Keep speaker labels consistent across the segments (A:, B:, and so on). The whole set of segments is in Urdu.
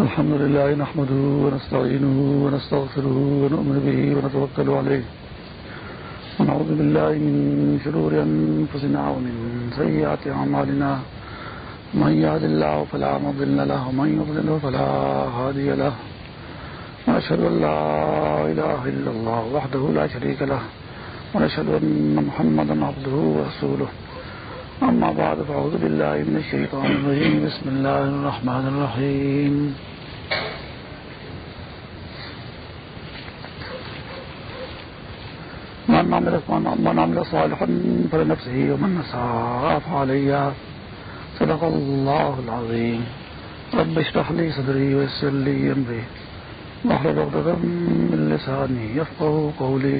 A: الحمد لله نحمده ونستعينه ونستغفره ونؤمن به ونتوكل عليه. ونعوذ بالله من شرور أنفسنا ومن سيئات عمالنا من يهد الله فلا مضل له ومن يضلل فلا هادي له. ونشهد أن لا إله إلا الله وحده لا شريك له. ونشهد أن محمدا عبده ورسوله. أما بعد، فأعوذ بالله من الشيطان الرجيم. بسم الله الرحمن الرحيم. من عمل من عمل صالحا فلنفسه ومن ساء فعليها صدق الله العظيم. رب اشرح لي صدري ويسر لي امري واحلل عقدة من لساني يفقهوا قولي.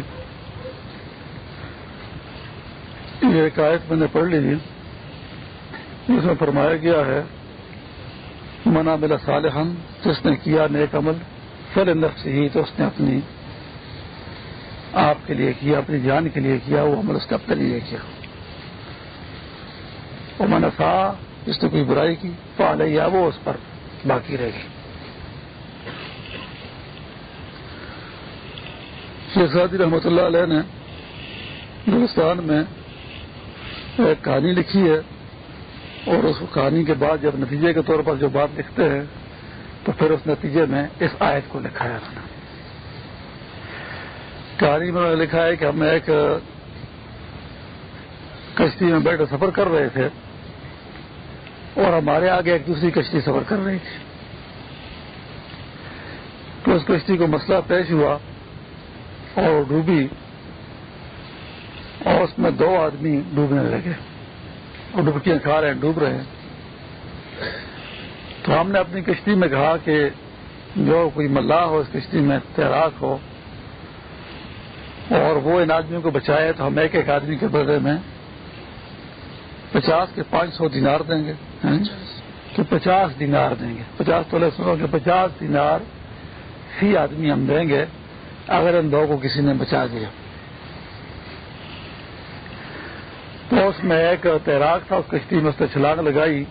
A: یہ ایک آیت میں نے پڑھ لی۔ تھی جس میں فرمایا گیا ہے منا ملا صالحن جس نے کیا نیک عمل فل نفس ہی، تو اس نے اپنی آپ کے لیے کیا، اپنی جان کے لیے کیا، وہ عمل اس نے اپنے لیے کیا۔ وہ منفا جس نے کوئی برائی کی فالیا وہ اس پر باقی رہے گی شیخ سعدی رحمۃ اللہ علیہ نے ہندوستان میں ایک کہانی لکھی ہے۔ اور اس کہانی کے بعد جب نتیجے کے طور پر جو بات لکھتے ہیں، تو پھر اس نتیجے میں اس آیت کو لکھا ہے۔ کہانی میں لکھا ہے کہ ہم ایک کشتی میں بیٹھ سفر کر رہے تھے اور ہمارے آگے ایک دوسری کشتی سفر کر رہی تھی۔ تو اس کشتی کو مسئلہ پیش ہوا اور ڈوبی اور اس میں دو آدمی ڈوبنے لگے۔ اور ڈبکیاں کھا رہے ہیں، ڈوب رہے ہیں۔ تو ہم نے اپنی کشتی میں کہا کہ جو کوئی ملاح ہو اس کشتی میں تیراک ہو، اور وہ ان آدمیوں کو بچائے تو ہم ایک ایک آدمی کے بدلے میں پچاس کے پانچ سو دینار دیں گے کہ پچاس دینار دیں گے۔ پچاس تولے سنو کہ پچاس دینار فی آدمی ہم دیں گے اگر ان دو کو کسی نے بچا دیا تو اس میں ایک تیراک تھا، اس کشتی میں اس نے چھلانگ لگائی۔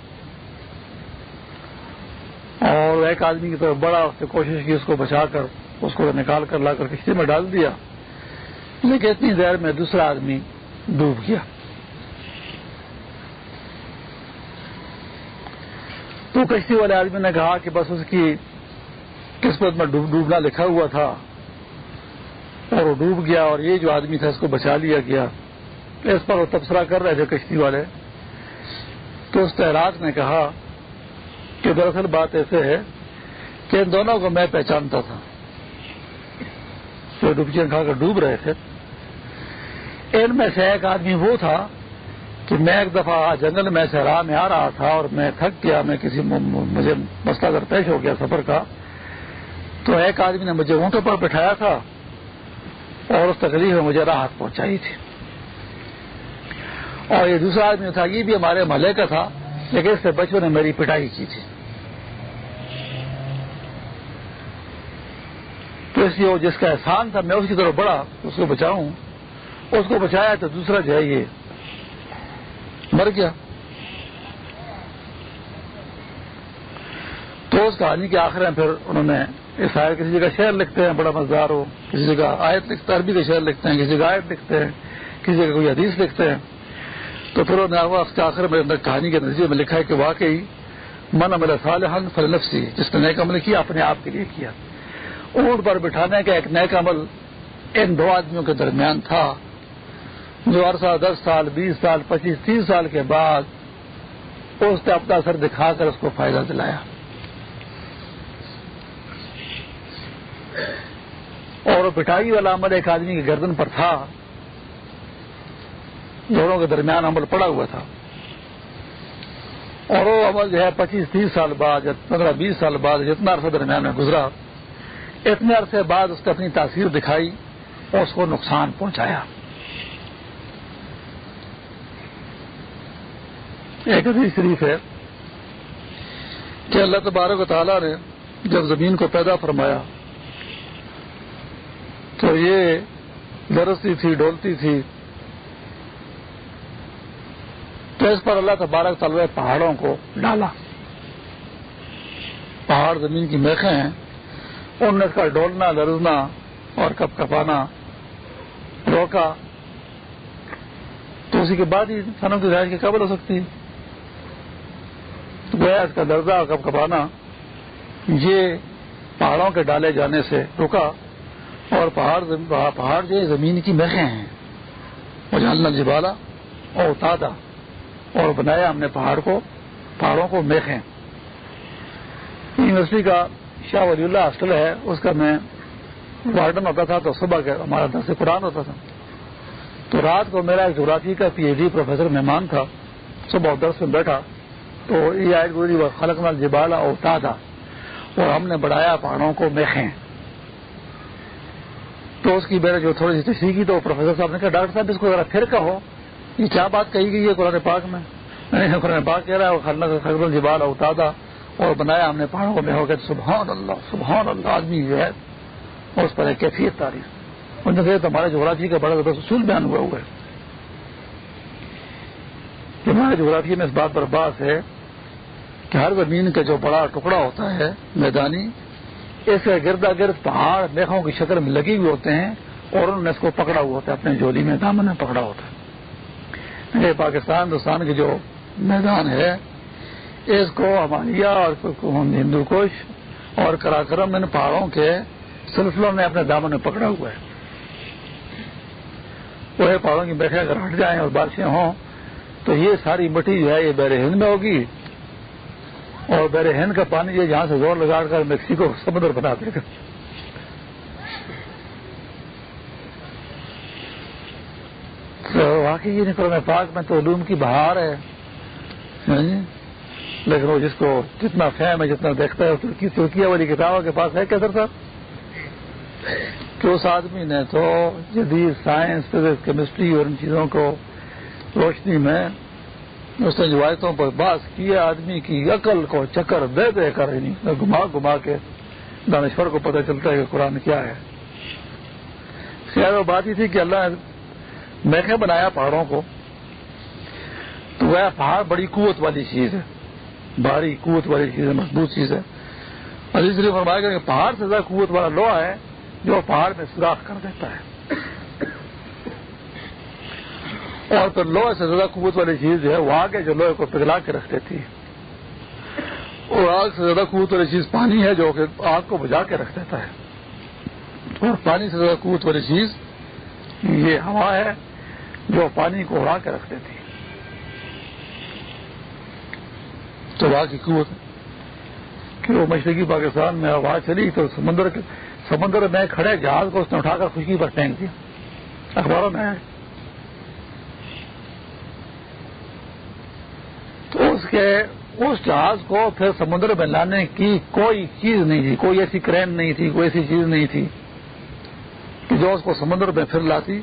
A: اور ایک آدمی کی طرف بڑا اس نے کوشش کی اس کو بچا کر، اس کو نکال کر لا کر کشتی میں ڈال دیا۔ لیکن اتنی دیر میں دوسرا آدمی ڈوب گیا۔ تو کشتی والے آدمی نے کہا کہ بس اس کی قسمت میں ڈوبنا لکھا ہوا تھا۔ اور وہ ڈوب گیا اور یہ جو آدمی تھا، اس کو بچا لیا گیا۔ اس پر وہ تبصرہ کر رہے تھے کشتی والے۔ تو اس تیراک نے کہا کہ دراصل بات ایسے ہے کہ ان دونوں کو میں پہچانتا تھا۔ جو ڈبکیاں کھا کر ڈوب رہے تھے۔ ان میں سے ایک آدمی وہ تھا کہ میں ایک دفعہ جنگل میں سے میں آ رہا تھا اور میں تھک گیا، میں کسی مجھے مسئلہ اگر پیش ہو گیا سفر کا، تو ایک آدمی نے مجھے اونٹوں پر بٹھایا تھا اور اس تکلیف میں مجھے راحت پہنچائی تھی۔ اور یہ دوسرا آدمی تھا، یہ بھی ہمارے محلے کا تھا، لیکن اس سے بچوں نے میری پٹائی کی تھی۔ تو اس لیے جس کا احسان تھا، میں اس کی طرف بڑا، اس کو بچاؤں۔ اس کو بچایا تو دوسرا جو ہے یہ، مر گیا۔ تو اس کہانی کے آخر میں پھر انہوں نے اس آئے کسی جگہ شعر لکھتے ہیں، بڑا مزدار ہو، کسی جگہ آیت لکھتے عربی کے شعر لکھتے ہیں، کسی جگہ آیت لکھتے ہیں، کسی جگہ کوئی حدیث لکھتے ہیں۔ تو پھر انہوں نے اس کے آخر میں کہانی کے نتیجے میں لکھا ہے کہ واقعی من عمل صالحن فلنفسی، جس نے نیک عمل کیا، اپنے آپ کے لیے کیا۔ اونٹ پر بٹھانے کا ایک نیک عمل ان دو آدمیوں کے درمیان تھا، جو عرصہ دس سال، بیس سال، پچیس، تیس سال کے بعد اس نے اپنا اثر دکھا کر اس کو فائدہ دلایا۔ اور پٹائی والا عمل ایک آدمی کے گردن پر تھا۔ دونوں کے درمیان عمل پڑا ہوا تھا۔ اور وہ عمل جو ہے پچیس، تیس سال بعد یا پندرہ، بیس سال بعد جتنا عرصہ درمیان میں گزرا، اتنے عرصے بعد اس نے اپنی تاثیر دکھائی اور اس کو نقصان پہنچایا۔ ایک حدیث شریف ہے کہ اللہ تبارک و تعالیٰ نے جب زمین کو پیدا فرمایا تو یہ درستی تھی ڈولتی تھی تو اس پر اللہ تبارک تعالیٰ پہاڑوں کو ڈالا۔ پہاڑ زمین کی میخیں ہیں۔ ان نے اس کا ڈولنا لرزنا اور کپ کپانا۔ روکا۔ تو اسی کے بعد ہی انسانوں کی رہائش کی قبل ہو سکتی ہے۔ گویا اس کا درجہ اور کب کپانا۔ یہ پہاڑوں کے ڈالے جانے سے رکا اور پہاڑ پہاڑ جو زمین کی میخیں ہیں۔ وہ جاننا جبالا اور اتادا اور بنایا ہم نے پہاڑ کو، پہاڑوں کو میخیں۔ یونیورسٹی کا شاہ ولی اللہ ہاسٹل ہے، اس کا میں وارڈن ہوتا تھا تو صبح کے ہمارا درس قرآن ہوتا تھا۔ تو رات کو میرا ایک جغرافی کا پی ایچ ڈی پروفیسر مہمان تھا، صبح درس میں بیٹھا۔ تو یہ آئے گوری خلق نال جبالا اوتا تھا اور ہم نے بڑھایا پہاڑوں کو میخیں۔ تو اس کی میرے جو تھوڑی سی تشریح کی تو پروفیسر صاحب نے کہا، ڈاکٹر صاحب اس کو ذرا پھر کہو۔ یہ کیا بات کہی گئی ہے قرآن پاک میں؟ یعنی قرآن پاک کہہ رہا ہے، خلق خلق جبال اوتا تھا اور بنایا ہم نے پہاڑوں کو میہو کہ سبحان اللہ سبحان اللہ، آدمی جو ہے اس پر ایک کیفیت تاریخ۔ ان سے ہمارے جغرافی کا بڑا زبردست اصول بیان ہوا ہوا ہے۔ کہ ہمارے جغرافی میں اس بات پر باس ہے کہ ہر زمین کا جو بڑا ٹکڑا ہوتا ہے، میدانی، اس کے گردا گرد پہاڑ، میخوں کی شکل میں لگی ہوئے ہوتے ہیں اور انہوں نے اس کو پکڑا ہوا ہوتا ہے، اپنے جولی میں، دامن میں پکڑا ہوتا ہے۔ یہ پاکستان ہندوستان کے جو میدان ہے، اس کو ہمالیہ اور ہندو کش اور کراکرم ان پہاڑوں کے سلسلوں نے اپنے دامن میں پکڑا ہوا ہے۔ وہ پہاڑوں کی میخیں اگر ہٹ جائیں اور بارشیں ہوں، تو یہ ساری مٹی جو ہے، یہ بیر ہند میں ہوگی۔ اور بیر ہند کا پانی یہ جہاں سے زور لگا کر میکسیکو سمندر بنا دے گا۔ تو واقعی یہ نکل پاک، میں تو علوم کی بہار ہے۔ ہاں جی؟ لیکن وہ جس کو جتنا فہم ہے، جتنا دیکھتا ہے ترکی ترکیہ والی کتابوں کے پاس ہے کیا صاحب؟ کہ اس آدمی نے تو جدید سائنس، فزکس، کیمسٹری اور ان چیزوں کو روشنی میں اس نے روایتوں پر باس کیا آدمی کی عقل کو چکر دے دے کر یعنی گما گما کے دانشور کو پتہ چلتا ہے کہ قرآن کیا ہے۔ خیر، وہ بات ہی تھی کہ اللہ نے بنایا پہاڑوں کو۔ تو وہ پہاڑ بڑی قوت والی چیز ہے۔ بھاری قوت والی چیز ہے، مضبوط چیز ہے۔ اور اس لیے فرمایا کہ پہاڑ سے زیادہ قوت والا لوہا ہے جو پہاڑ میں سوراخ کر دیتا ہے۔ اور پھر لوہے سے زیادہ قوت والی چیز جو ہے، وہ آگے جو لوہے کو پگلا کے رکھ دیتی ہے۔ اور آگ سے زیادہ قوت والی چیز پانی ہے جو کہ آگ کو بجا کے رکھ دیتا ہے۔ اور پانی سے زیادہ قوت والی چیز یہ ہوا ہے۔ جو پانی کو اڑا کے رکھ دیتی ہے تو وہاں کی قوت کہ وہ مشرقی پاکستان میں ہوا چلی تو سمندر سمندر میں کھڑے جہاز کو اس نے اٹھا کر خوشی پر پھینک دیا۔ اخباروں میں تو اس کے اس جہاز کو پھر سمندر میں لانے کی کوئی چیز نہیں تھی، کوئی ایسی کرین نہیں تھی، کوئی ایسی چیز نہیں تھی کہ جو اس کو سمندر میں پھر لاتی۔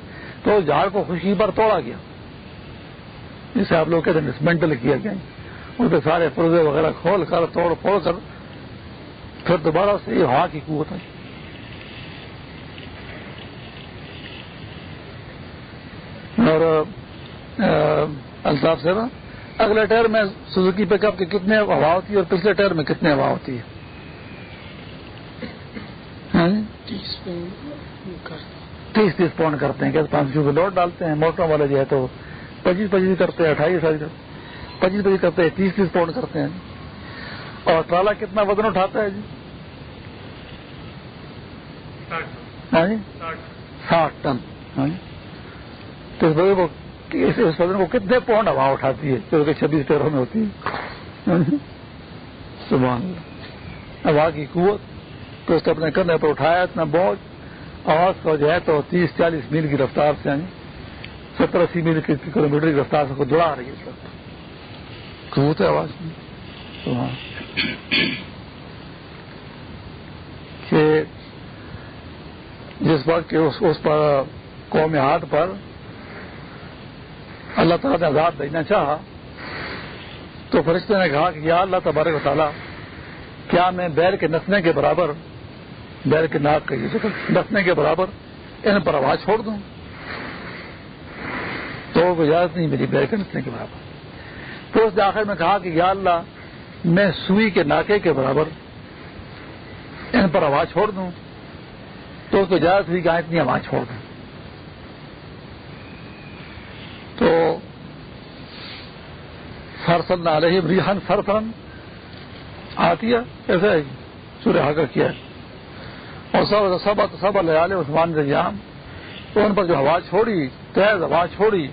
A: تو اس جہاز کو خوشی پر توڑا گیا۔ جسے آپ لوگ کہتے ہیں ڈسمنٹل کیا گیا۔ ان کے سارے پردے وغیرہ کھول کر، توڑ پھوڑ کر، پھر دوبارہ سے یہ ہوا کی قوت ہے اور الطاف سے اگلے ٹائر میں سزوکی پک اپ کے کتنے ہوا ہوتی ہے اور پچھلے ٹائر میں کتنے ہوا ہوتی ہے؟ ہاں جی؟ تیس تیس پاؤنڈ کرتے ہیں پانچ سو لوڈ ڈالتے ہیں۔ موٹروں والے جو ہے تو پچیس پچیس کرتے ہیں، اٹھائیس پچیس بجے کرتے ہیں، تیس تیس پاؤنڈ کرتے ہیں۔ اور ٹرالا کتنا وزن اٹھاتا ہے جی؟, ہاں جی؟ ساٹھ ٹن۔ ہاں جی؟ تو اس وزن کو کتنے پاؤنڈ ہوا اٹھاتی ہے؟ جو کہ چھبیس پیروں میں ہوتی ہے۔ ہاں جی؟ سبحان ہوا کی قوت۔ تو اس کو اپنے کرنے پر اٹھایا اتنا بوجھ آواز کو جو ہے تو تیس چالیس میل کی رفتار سے یعنی ستر اسی میل کلو میٹر کی رفتار سے کو دوڑا رہی ہے قوت ہے آواز میں۔ ہاں۔ کہ جس وقت اس پر قوم ہاتھ پر اللہ تعالیٰ نے آزاد دینا چاہا، تو فرشتے نے کہا کہ یا اللہ تبارک و تعالیٰ، کیا میں بیل کے نسنے کے برابر بیل کے ناک کا یہ کے برابر ان پر آواز چھوڑ دوں۔ تو اجازت نہیں میری بیل کے نسنے کے برابر۔ تو اس آخر میں کہا کہ یا اللہ، میں سوئی کے ناکے کے برابر ان پر آواز چھوڑ دوں۔ تو اس کو اجازت ہوئی کہ اتنی آواز چھوڑ دوں تو سرسن علیہ ریحن سرسن آتی ہے ایسا ہے۔ سورہ حقر کیا ہے۔ اور سب سب سب اللہ عثمان رجام تو ان پر جو آواز چھوڑی، تیز آواز چھوڑی،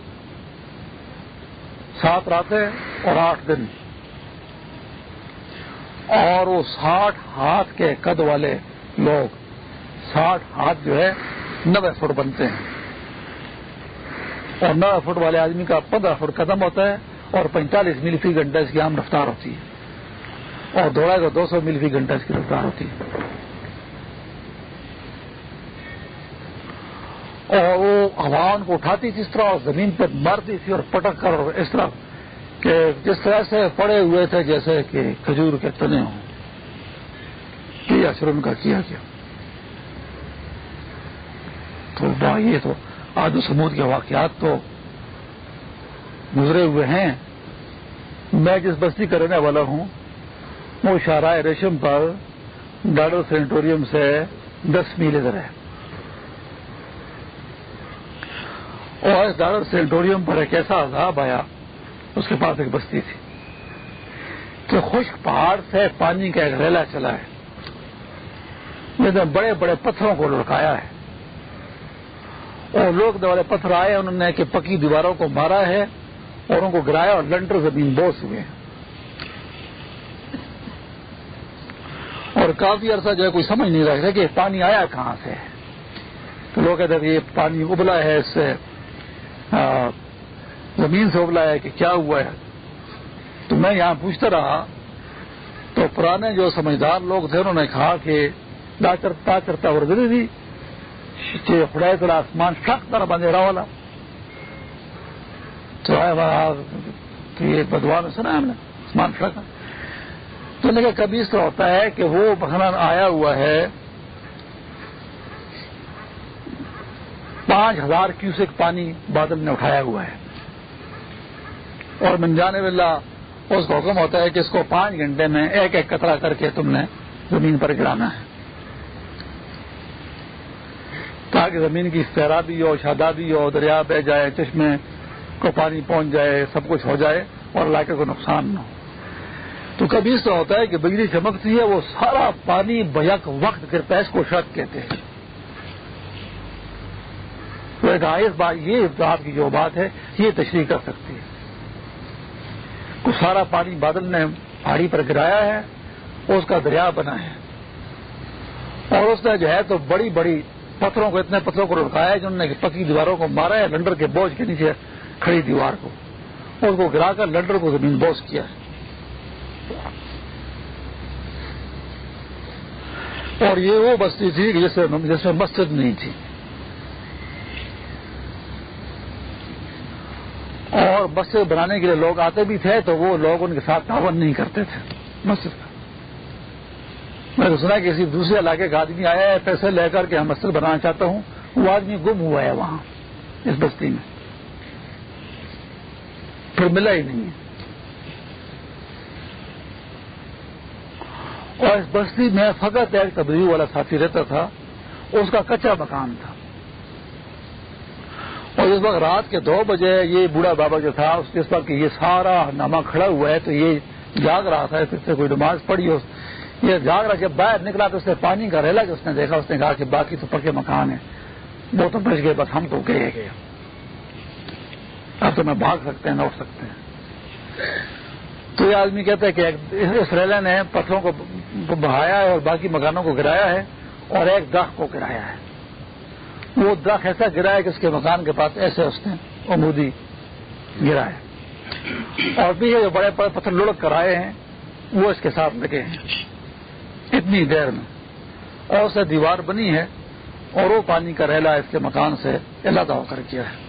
A: سات راتیں اور آٹھ دن۔ اور وہ ساٹھ ہاتھ کے قد والے لوگ، ساٹھ ہاتھ جو ہے، نوے فٹ بنتے ہیں۔ اور نوے فٹ والے آدمی کا پندرہ فٹ قدم ہوتا ہے اور پینتالیس میل فی گھنٹہ اس کی عام رفتار ہوتی ہے۔ اور دوڑا کا دو سو میل فی گھنٹہ اس کی رفتار ہوتی ہے۔ اور وہ عوام کو اٹھاتی تھی اس طرح اور زمین پہ مارتی تھی اور پٹک کر اس طرح کہ جس طرح سے پڑے ہوئے تھے جیسے کہ کھجور کے تنے ہوں۔ کیا اثر ان کا کیا کیا تو یہ تو آج سمود کے واقعات تو گزرے ہوئے ہیں۔ میں جس بستی کا رہنے والا ہوں، وہ شاہراہ ریشم پر ڈاڈر سینٹوریم سے دس میل ادھر ہے۔ اور اس ڈاڈر سینٹوریم پر ایک ایسا عذاب آیا، اس کے پاس ایک بستی تھی کہ خشک پہاڑ سے پانی کا ایک ریلا چلا ہے، جس نے بڑے بڑے پتھروں کو لڑکایا ہے۔ اور لوگ والے پتھر آئے، انہوں نے کہ پکی دیواروں کو مارا ہے، اور ان کو گرایا اور لنٹر زمین بوس ہوئے۔ اور کافی عرصہ جو ہے، کوئی سمجھ نہیں رکھتا کہ پانی آیا کہاں سے تو لوگ کہتے ہیں یہ پانی ابلا ہے، اس سے ہاں، زمین سے ابلا ہے کہ کیا ہوا ہے؟ تو میں یہاں پوچھتا رہا، تو پرانے جو سمجھدار لوگ تھے، انہوں نے کہا کہ چرتا چرتا وردری تھی کہ خدای تر آسمان سخت طرح بندھیرا والا۔ تو یہ بدوان سنا ہم نے، آسمان سخت تو نے کہا، کبھی اس طرح ہوتا ہے کہ وہ مثلاً آیا ہوا ہے پانچ ہزار کیوسک پانی بادل نے اٹھایا ہوا ہے۔ اور منجانے والا اس کا حکم ہوتا ہے کہ اس کو پانچ گھنٹے میں ایک ایک کترا کر کے تم نے زمین پر گرانا ہے۔ تاکہ زمین کی سیرابی ہو شادابی ہو، دریا بہ جائے، چشمے کو پانی پہنچ جائے، سب کچھ ہو جائے اور علاقے کو نقصان نہ ہو۔ تو کبھی اس طرح ہوتا ہے کہ بجلی چمکتی ہے، وہ سارا پانی بیک وقت گرتا ہے اس کو شرط کہتے ہیں۔ تو بات یہ آپ کی جو بات ہے، یہ تشریح کر سکتی ہے کچھ سارا پانی بادل نے پہاڑی پر گرایا ہے اس کا دریا بنا ہے۔ اور اس نے جو ہے تو بڑی بڑی پتھروں کو اتنے پتھروں کو رکایا جنہوں نے پکی دیواروں کو مارا ہے، لنڈر کے بوجھ کے نیچے کھڑی دیوار کو۔ اس کو گرا کر لنڈر کو زمین بوس کیا ہے۔ اور یہ وہ بستی تھی جس میں مسجد نہیں تھی۔ اور مسجد بنانے کے لیے لوگ آتے بھی تھے تو وہ لوگ ان کے ساتھ تعاون نہیں کرتے تھے۔ مسجد کا میں نے سنا کہ کسی دوسرے علاقے کا آدمی آیا ہے، پیسے لے کر کے ہم مسجد بنانا چاہتا ہوں، وہ آدمی گم ہوا ہے وہاں، اس بستی میں۔ پھر ملا ہی نہیں۔ ہے اور اس بستی میں فقط ایک تبدیلی والا ساتھی رہتا تھا، اس کا کچا مکان تھا۔ اور اس وقت رات کے دو بجے یہ بوڑھا بابا جو تھا، اس وقت یہ سارا نامہ کھڑا ہوا ہے، تو یہ جاگ رہا تھا، اس سے کوئی نماز پڑی ہو یہ جاگ رہا، جب باہر نکلا تو اس نے پانی کا ریلا جو اس نے دیکھا، اس نے کہا کہ باقی تو پکے مکان ہیں۔ وہ تو بچ گئے، بس ہم تو گئے۔ گئے اب تو میں بھاگ سکتے ہیں، لوٹ سکتے ہیں۔ تو یہ آدمی کہتا ہے کہ اس ریلا نے پتھروں کو بہایا ہے اور باقی مکانوں کو گرایا ہے اور ایک دخ کو گرایا ہے۔ وہ دخ ایسا گرا ہے کہ اس کے مکان کے پاس ایسے اس نے امودی گرا ہے۔ اور پیچھے جو بڑے بڑے پتھر لڑک کر آئے ہیں، وہ اس کے ساتھ لگے ہیں۔ اتنی دیر میں۔ اور اسے دیوار بنی ہے اور وہ پانی کا ریلا اس کے مکان سے علیحدہ ہو کر کیا ہے۔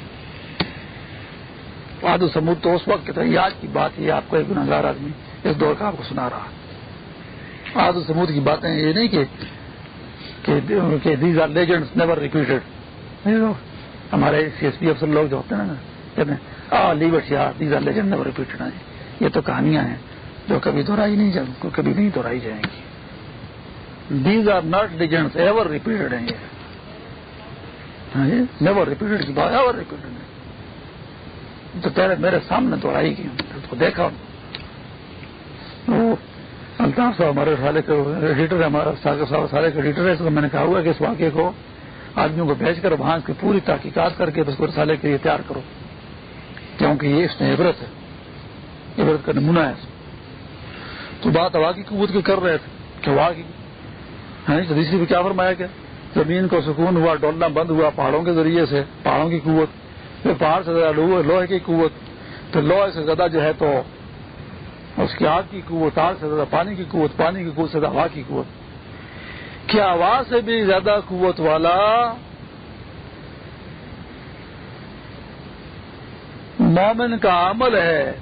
A: آدو سمود تو اس وقت یاد کی بات یہ آپ کو ایک گناگار آدمی اس دور کا آپ کو سنا رہا آدو سمود کی باتیں یہ نہیں کہ these are legend never repeated ہمارے سی ایس پی افسر لوگ جو ہوتے ہیں نا کہتے ہیں لیوٹ یا these are legend never repeated یہ تو کہانیاں ہیں جو کبھی دہرائی نہیں جائیں کبھی نہیں دہرائی جائیں گی. These are not legend ever repeated ہیں یہ. نیور ریپیٹڈ کی بات ایور ریپیٹڈ ہے تو پہلے میرے سامنے آئی گئی اس کو دیکھا. الطاف صاحب ہمارے سالے کے ایڈیٹر ہے ہمارا ساگر صاحب سارے ایڈیٹر ہے اس کو میں نے کہا ہوا کہ اس واقعے کو آدمیوں کو بھیج کر وہاں کی پوری تحقیقات کر کے اس کو رسالے کے لیے تیار کرو۔ کیونکہ یہ اس میں عبرت ہے۔ عبرت کا نمونہ ہے۔ تو بات ہوا کی قوت کی کر رہے تھے۔ کہ ہوا کی ہاں جی، بھی کیا فرمایا کیا زمین کو سکون ہوا ڈولنا بند ہوا پہاڑوں کے ذریعے سے پہاڑوں کی قوت۔ پھر پہاڑ سے زیادہ لوہے کی قوت۔ پھر لوہے سے زیادہ جو ہے تو اس کی آگ کی قوت، آگ سے زیادہ پانی کی قوت، پانی کی قوت سے زیادہ ہوا کی قوت۔ کیا آواز سے بھی زیادہ قوت والا مومن کا عمل ہے۔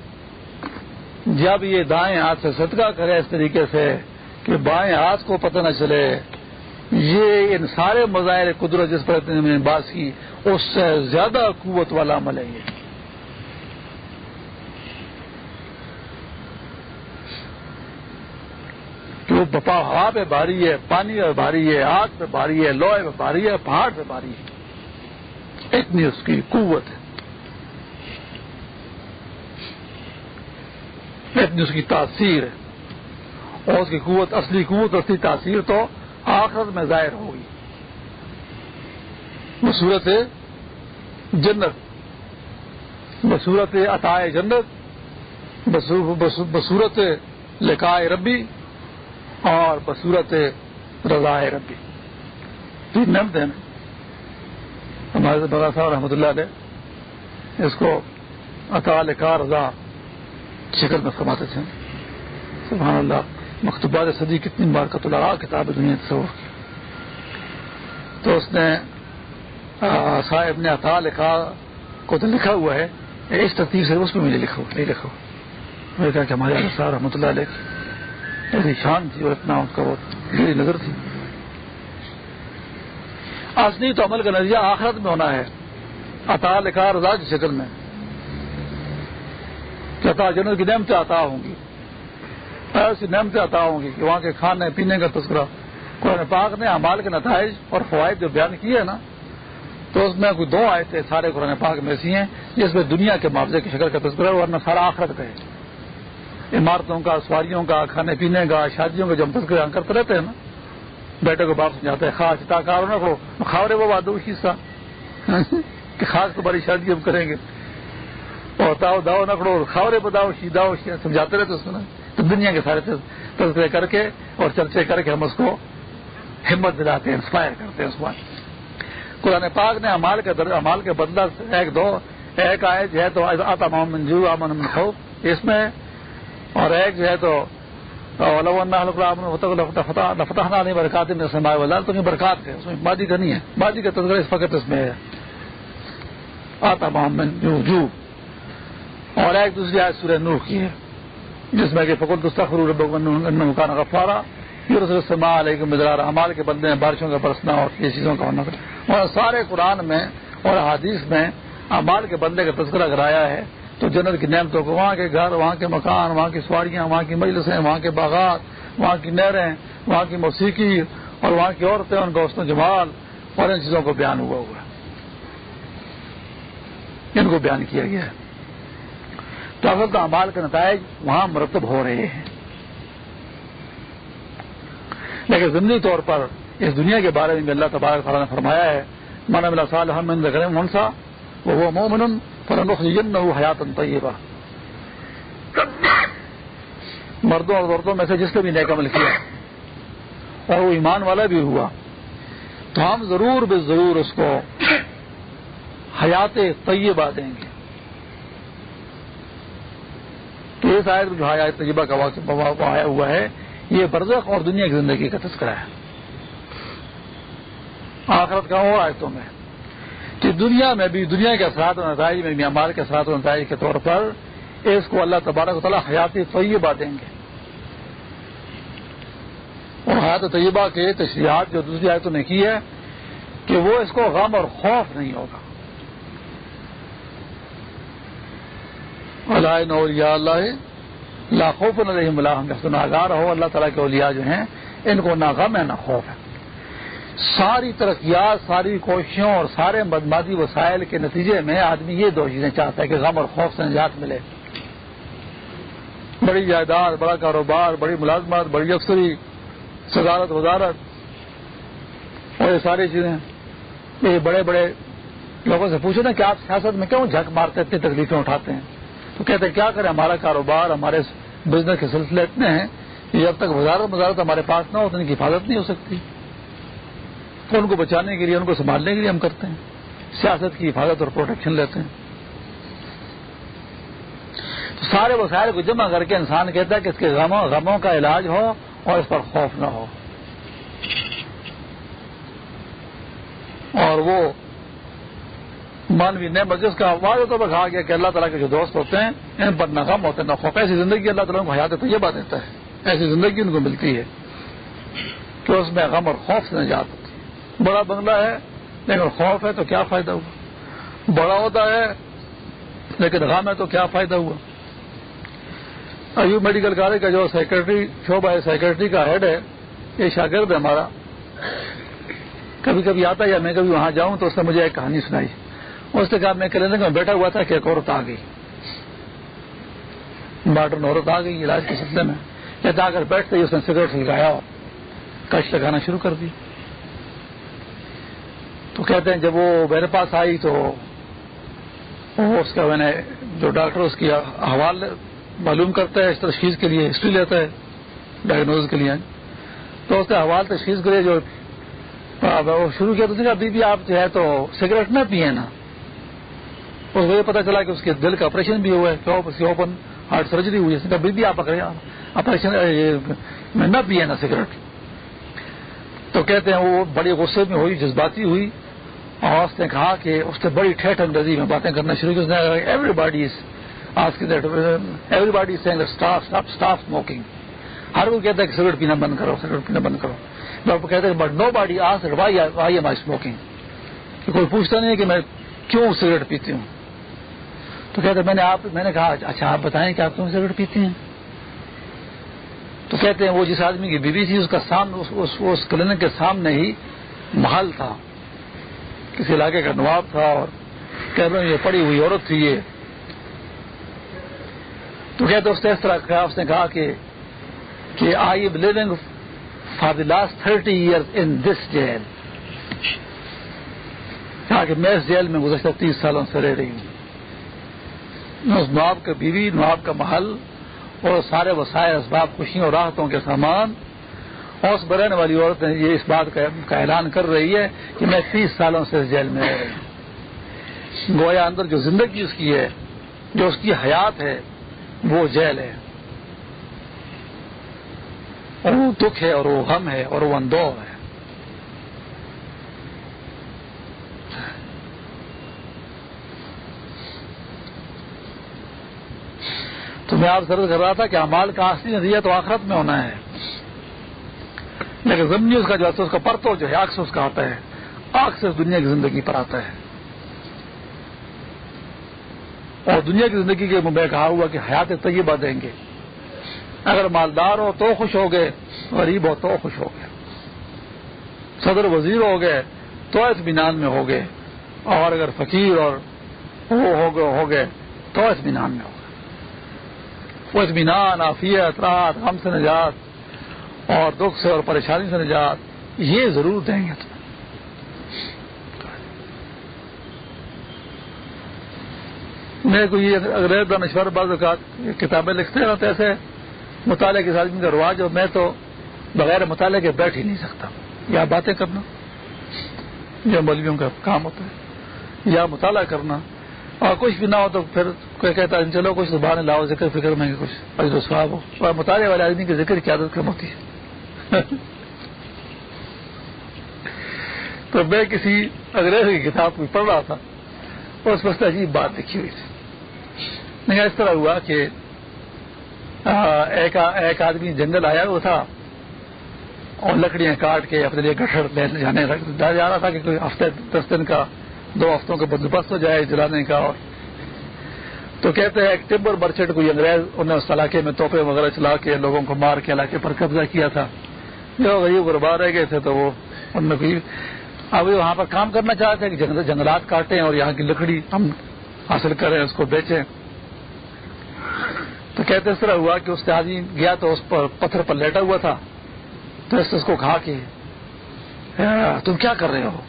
A: جب یہ دائیں ہاتھ سے صدقہ کرے اس طریقے سے کہ بائیں ہاتھ کو پتہ نہ چلے، یہ ان سارے مظاہر قدرت جس پر نے بات کی، اس سے زیادہ قوت والا عمل ہے یہ۔ وہ بپا، ہوا پہ بھاری ہے، پانی پہ بھاری ہے، آگ پہ بھاری ہے، لوہے پہ بھاری ہے، پہاڑ پہ بھاری ہے۔ اتنی اس کی قوت ہے۔ اتنی اس کی تاثیر ہے۔ اور اس کی قوت، اصلی قوت، اصلی تاثیر تو آخرت میں ظاہر ہوگی بصورت جنت، بصورت عطائے جنت بصورت لکائے ربی۔ اور بصورت رضا ربی۔ تین نمت ہیں ہمارے بغا صاحب رحمۃ اللہ علیہ اس کو عطا لکھا رضا شکل میں فرماتے تھے۔ سبحان اللہ مکتوبات صدی کتنی بار کا لگا کتاب دنیا تصور۔ کی تو اس نے صاحب نے عطا لکھا کو تو لکھا ہوا ہے اس ترتیب سے اس میں مجھے لکھا نہیں لکھا میں نے کہا کہ ہمارے صاحب رحمۃ اللہ علیہ ایسی شان تھی اور اتنا اس کا وہ میری نظر تھی۔ آج تو عمل کا نظریہ آخرت میں ہونا ہے۔ عطا لکھا رضا کی شکل میں۔ کہ عطا جنرل کی نعمتیں عطا ہوں گی۔ ایسی نعمتیں عطا ہوں گی کہ وہاں کے کھانے پینے کا تذکرہ۔ قرآن پاک نے امال کے نتائج اور فوائد جو بیان کیے ہیں نا، تو اس میں کوئی دو آئے تھے سارے قرآن پاک میں ایسی ہیں، جس میں دنیا کے معاوضے کی شکل کا تذکرہ ورنہ سارا آخرت کا ہے۔ عمارتوں کا، سواریوں کا، کھانے پینے کا، شادیوں کا جو ہم تذکرہ کرتے رہتے ہیں نا بیٹے کو باپ سمجھاتے ہیں خاص کار نہ ہو خاورے وہ بات شیشہ کہ خاص تمہاری شادی ہم کریں گے۔ اور تاؤ داؤ نکڑو خاورے بتاؤ شی، داؤ سمجھاتے رہتے اس میں تو دنیا کے سارے تذکرے کر کے اور چرچے کر کے ہم اس کو ہمت دلاتے ہیں، انسپائر کرتے ہیں اس کو قرآن پاک نے امال کے امال کے بدلا ایک دو، ایک آئے جو ہے تو آتا محمد منجو امن اس میں اور ایک جو ہے تو فتح نہیں برکات تو برکات ہے، اس میں بادی کا نہیں ہے۔ بادی کا تذکرہ اس وقت اس میں ہے۔ آتا محمد جو اور ایک دوسری آئے سورہ نور کی ہے، جس میں کہ فکر مکان غفارا۔ علیہ مزرار امال کے بندے میں بارشوں کا برسنا اور یہ چیزوں کا ہونا اور سارے قرآن میں اور حدیث میں امال کے بندے کا تذکرہ کرایا ہے۔ تو جنت کی نعمتوں کو وہاں کے گھر، وہاں کے مکان، وہاں کی سواریاں، وہاں کی مجلسیں، وہاں کے باغات، وہاں کی نہریں، وہاں کی موسیقی اور وہاں کی عورتیں، ان کا حسن جمال اور ان چیزوں کو بیان ہوا ہوا ہے۔ ان کو بیان کیا گیا ہے۔ تو اصل امال کے نتائج وہاں مرتب ہو رہے ہیں۔ لیکن ضمنی طور پر اس دنیا کے بارے میں اللہ تبارک تعالیٰ نے فرمایا ہے مانا ملا سال منسا وہ مومن فرن حیات طیبہ مردوں اور عورتوں میں سے جس نے بھی نیک عمل کیا، اور وہ ایمان والا بھی ہوا، تو ہم ضرور بے ضرور اس کو حیات طیبہ دیں گے۔ تو یہ شاید جو آیات تجربہ کا واقع آیا ہوا ہے، یہ برزخ اور دنیا کی زندگی کا تذکرہ ہے۔ آخرت کا اور آیتوں میں۔ کہ دنیا میں بھی دنیا کے اثرات و نتائج میں میامار کے اثرات و نتائج کے طور پر اس کو اللہ تبارک و تعالیٰ حیاتی طیبہ دیں گے۔ اور حیات طیبہ کے تشریحات جو دوسری آیتوں نے کی ہے کہ وہ اس کو غم اور خوف نہیں ہوگا۔ اللہ اللہ لاکھوں پر نہیں ملا ہم سناگار ہو اللہ تعالیٰ کے اولیاء جو ہیں ان کو نہ غم ہے نہ خوف ہے۔ ساری ترقیات، ساری کوششوں اور سارے بدمادی وسائل کے نتیجے میں آدمی یہ دو چیزیں چاہتا ہے کہ غم اور خوف سے نجات ملے۔ بڑی جائیداد، بڑا کاروبار، بڑی ملازمت، بڑی افسری، صدارت، وزارت، اور یہ ساری چیزیں۔ یہ بڑے بڑے لوگوں سے پوچھو نا کہ آپ سیاست میں کیوں جھک مارتے، اتنی تکلیفیں اٹھاتے ہیں؟ تو کہتے ہیں، کیا کریں؟ ہمارا کاروبار، ہمارے بزنس کے سلسلے اتنے ہیں کہ جب تک وزارت وزارت ہمارے پاس نہ ہو تو ان کی حفاظت نہیں ہو سکتی۔ تو ان کو بچانے کے لیے، ان کو سنبھالنے کے لیے ہم کرتے ہیں۔ سیاست کی حفاظت اور پروٹیکشن لیتے ہیں۔ تو سارے وسائل کو جمع کر کے انسان کہتا ہے کہ اس کے غموں کا علاج ہو اور اس پر خوف نہ ہو۔ اور وہ مانوی نعمت جس کا واضح طور پر کہا گیا کہ اللہ تعالیٰ کے جو دوست ہوتے ہیں، ان پر نہ غم ہوتے ہیں نہ خوف ایسی زندگی اللہ تعالیٰ کو حیات تو یہ بات دیتا ہے۔ ایسی زندگی ان کو ملتی ہے کہ اس میں غم اور خوف سے نجات ہوتی ہے بڑا بنگلہ ہے، لیکن خوف ہے تو کیا فائدہ ہوا؟ بڑا ہوتا ہے، لیکن غم ہے تو کیا فائدہ ہوا؟ ایو میڈیکل کالج کا جو سیکرٹری، شعبہ ہے سیکرٹری کا ہیڈ ہے، یہ شاگرد ہے ہمارا۔ کبھی کبھی آتا ہے یا میں کبھی وہاں جاؤں تو اس نے مجھے ایک کہانی سنائی۔ اس نے کہا، میں کلینک میں بیٹھا ہوا تھا کہ ایک عورت آ گئی۔ ماڈرن عورت آ گئی، علاج کے سلسلے میں۔ یا کر بیٹھتے ہی اس نے سگریٹ لگایا کش لگانا شروع کر دی تو کہتے ہیں جب وہ میرے پاس آئی تو اس کا میں نے جو ڈاکٹر اس کی حوال معلوم کرتا ہے، اس تشخیص کے لیے ہسٹری لیتا ہے ڈائگنوز کے لیے۔ تو اس نے حوال تشخیص کے لیے جو شروع کیا، تو کہا بی آپ جو ہے تو سگریٹ نہ پیے نا۔ اس کو یہ پتا چلا کہ اس کے دل کا آپریشن بھی ہوا ہے اس کی اوپن ہارٹ سرجری ہوئی ہے۔ بی آپ آپریشن میں نہ پیے نا سگریٹ۔ تو کہتے ہیں وہ بڑی غصے میں ہوئی، جذباتی ہوئی۔ اور اس نے کہا کہ اس نے بڑی ٹھیٹ انگریزی میں باتیں کرنا شروع کی۔ Everybody everybody smoking ہر کوئی کہتا ہے کہ سگریٹ پینا بند کرو، سگریٹ پینا بند کرو۔ ڈاکٹر کہتے ہیں but nobody ask why am I smoking کوئی پوچھتا نہیں ہے کہ میں کیوں سگریٹ پیتی ہوں۔ تو کہتے میں نے آپ، میں نے کہا اچھا آپ بتائیں کہ آپ کیوں سگریٹ پیتے ہیں؟ تو کہتے ہیں وہ جس آدمی کی بیوی تھی، اس کا سامنے اس کلینک کے سامنے ہی محل تھا۔ کسی علاقے کا نواب تھا اور کہہ رہے یہ پڑی ہوئی عورت تھی یہ۔ تو کہتے اس نے اس طرح کہا، اس نے کہا کہ I am living for the last thirty year in this jail. کہا کہ میں اس جیل میں گزشتہ تیس سالوں سے رہ رہی ہوں۔ اس نواب کا بیوی، نواب کا محل اور سارے وسائل، اسباب خوشیوں اور راحتوں کے سامان اور اس برہنے والی عورت نے یہ اس بات کا اعلان کر رہی ہے کہ میں تیس سالوں سے اس جیل میں رہ رہی ہوں۔ گویا اندر جو زندگی اس کی ہے، جو اس کی حیات ہے، وہ جیل ہے۔ اور وہ دکھ ہے اور وہ غم ہے اور وہ اندو ہے۔ تو میں آپ ضرور کر رہا تھا کہ امال کا اصلی نظریہ تو آخرت میں ہونا ہے۔ لیکن زمین اس کا جو ہے اس کا پرتو جو ہے آگ سے اس کا آتا ہے۔ آگ سے دنیا کی زندگی پر آتا ہے۔ اور دنیا کی زندگی کے میں کہا ہوا کہ حیات طیبہ دیں گے۔ اگر مالدار ہو تو خوش ہو گئے، غریب ہو تو خوش ہو گئے۔ صدر وزیر ہو گئے تو اطمینان میں ہو گئے۔ اور اگر فقیر اور وہ ہو گئے تو اطمینان میں ہو گئے۔ وہ اطمینان آفیت رات غم سے نجات اور دکھ سے اور پریشانی سے نجات، یہ ضرور دیں گے۔ تمہیں میں کوئی انگریز دانشور بعض اوقات کتابیں لکھتے رہتے ایسے مطالعے کے آدمی کا رواج اور میں تو بغیر مطالعے کے بیٹھ ہی نہیں سکتا۔ یا باتیں کرنا، یا مولویوں کا کام ہوتا ہے، یا مطالعہ کرنا۔ اور کچھ بھی نہ ہو تو پھر کوئی کہتا ہے، چلو کچھ زبان لاؤ، ذکر فکر میں کچھ اجر سواب ہو۔ اور مطالعے والے آدمی کی ذکر کی عادت کم ہوتی ہے۔ تو میں کسی انگریز کی کتاب کو پڑھ رہا تھا اور اس وقت عجیب بات لکھی ہوئی تھی۔ نہیں اس طرح ہوا کہ ایک آدمی جنگل آیا ہوا تھا اور لکڑیاں کاٹ کے اپنے لیے گٹھڑ جانے جا رہا تھا کہ کوئی ہفتے، دس دن کا، دو ہفتوں کا بندوبست ہو جائے جلانے کا اور۔ تو کہتے ہیں، ایک ٹمبر مرچنٹ کوئی انگریز انہوں نے اس علاقے میں توپے وغیرہ چلا کے لوگوں کو مار کے علاقے پر قبضہ کیا تھا۔ جو غریب غربا رہ گئے تھے تو وہ ان میں کوئی اب وہاں پر کام کرنا چاہتے ہیں کہ جنگلات کاٹیں اور یہاں کی لکڑی ہم حاصل کریں، اس کو بیچیں۔ تو کہتے اس طرح ہوا کہ اس آدمی گیا تو اس پر پتھر پر لیٹا ہوا تھا۔ تو اس کو کھا کے ہاں، تم کیا کر رہے ہو؟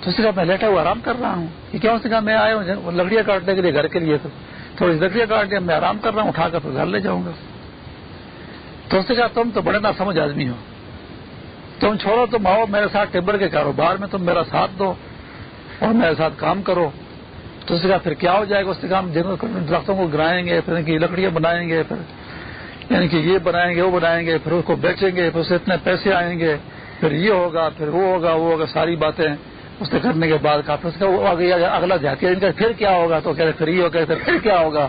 A: تو اس کہا، میں لیٹا ہوا، آرام کر رہا ہوں۔ یہ کیا اس نے کہا، میں آیا ہوں لکڑیاں کاٹنے کے لیے گھر کے لیے۔ تو تھوڑی لکڑیاں کاٹ دیا میں آرام کر رہا ہوں، اٹھا کر پھر گھر لے جاؤں گا۔ تو اس نے کہا، تم تو بڑے نہ سمجھ آدمی ہو۔ تم چھوڑو تم آؤ، میرے ساتھ ٹیبر کے کاروبار میں تم میرا ساتھ دو اور میرے ساتھ کام کرو۔ تو اس نے کہا، پھر کیا ہو جائے گا؟ اس نے کہا، ہم درختوں کو گرائیں گے، پھر ان کی لکڑیاں بنائیں گے، پھر یعنی کہ یہ بنائیں گے، وہ بنائیں گے، پھر اس کو بیچیں گے، پھر اسے اتنے پیسے آئیں گے، پھر یہ ہوگا، پھر وہ ہوگا وہ ہوگا، ساری باتیں اس نے کرنے کے بعد کہا۔ پھر وہ اگلا جاتی ہے پھر کیا ہوگا؟ تو کہتے پھر یہ ہوگا، پھر کیا ہوگا؟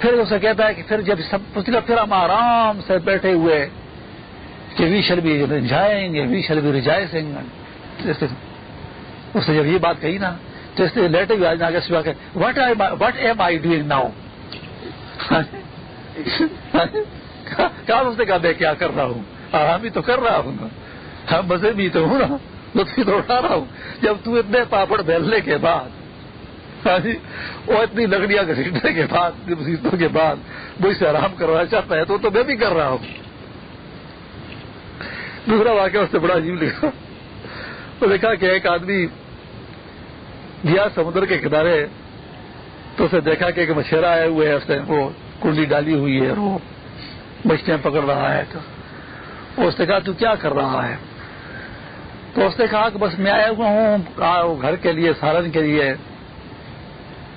A: پھر اسے کہتا ہے کہ پھر جب سب، پھر ہم آرام سے بیٹھے ہوئے کہ وی شل بھی جائیں گے، وی شل بھی رجائے اس نے جب یہ بات کہی نا، تو اس نے لیٹے ہوئے آج آگے سوا کہ what what am I doing now کیا اس نے کہا میں کیا کر رہا ہوں؟ ہاں، ہاں، آرام بھی تو کر رہا ہوں ہاں مزے بھی تو ہوں نا۔ لطفی تو اٹھا رہا ہوں۔ جب تو اتنے پاپڑ بھیلنے کے بعد ہاں جی، وہ اتنی لکڑیاں گھسیٹنے کے بعد مصیبتوں کے بعد، مجھ سے آرام کروانا چاہتا ہے تو تو میں بھی کر رہا ہوں۔ دوسرا واقعہ اس سے بڑا عجیب لکھا۔ وہ دیکھا کہ ایک آدمی گیا سمندر کے کنارے، تو اسے دیکھا کہ ایک مچھیرا آئے ہوئے ہے، اس نے وہ کنڈی ڈالی ہوئی ہے اور وہ مچھلیاں پکڑ رہا ہے۔ تو اس نے کہا، تو کیا کر رہا ہے؟ تو اس نے کہا کہ بس میں آیا ہوا ہوں گھر کے لیے سارن کے لیے۔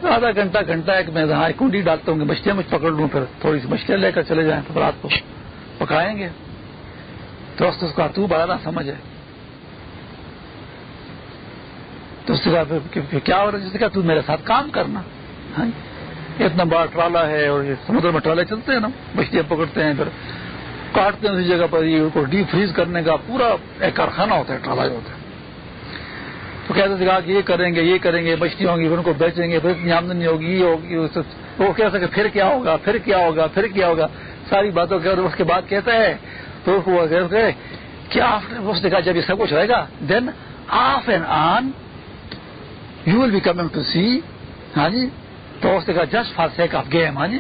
A: آدھا گھنٹہ گھنٹہ ایک میں جہاں کنڈی ڈالتا ہوں مچھلیاں مجھ پکڑ لوں پھر، تھوڑی سی مچھلیاں لے کر چلے جائیں پھر رات کو پکائیں گے۔ تو اس کا تو بڑا نہ سمجھ ہے۔ تو اس کا کیا ہو رہا ہے؟ جس کا تو میرے ساتھ کام کرنا۔ ہاں جی۔ اتنا بڑا ٹرالا ہے اور سمندر میں ٹرالے چلتے ہیں نا، مچھلیاں پکڑتے ہیں پھر کاٹتے ہیں اسی جگہ پر، یہ ڈیپ فریز کرنے کا پورا ایک کارخانہ ہوتا ہے ٹرالا جو ہوتا ہے۔ تو کہتے تھے کہ یہ کریں گے، یہ کریں گے مچھلی ہوں گی ان کو بیچیں گے، پھر اتنی آمدنی ہوگی، یہ ہوگی وہ کہہ سکے، پھر کیا ہوگا، پھر کیا ہوگا، پھر کیا ہوگا؟ ساری باتوں کے اس کے بعد کہتا ہے تو کیا اس نے کہا، جب یہ سب کچھ رہے گا then off and on you will be coming to see ہاں جی؟ تو اس نے کہا just for sake of game ہاں جی؟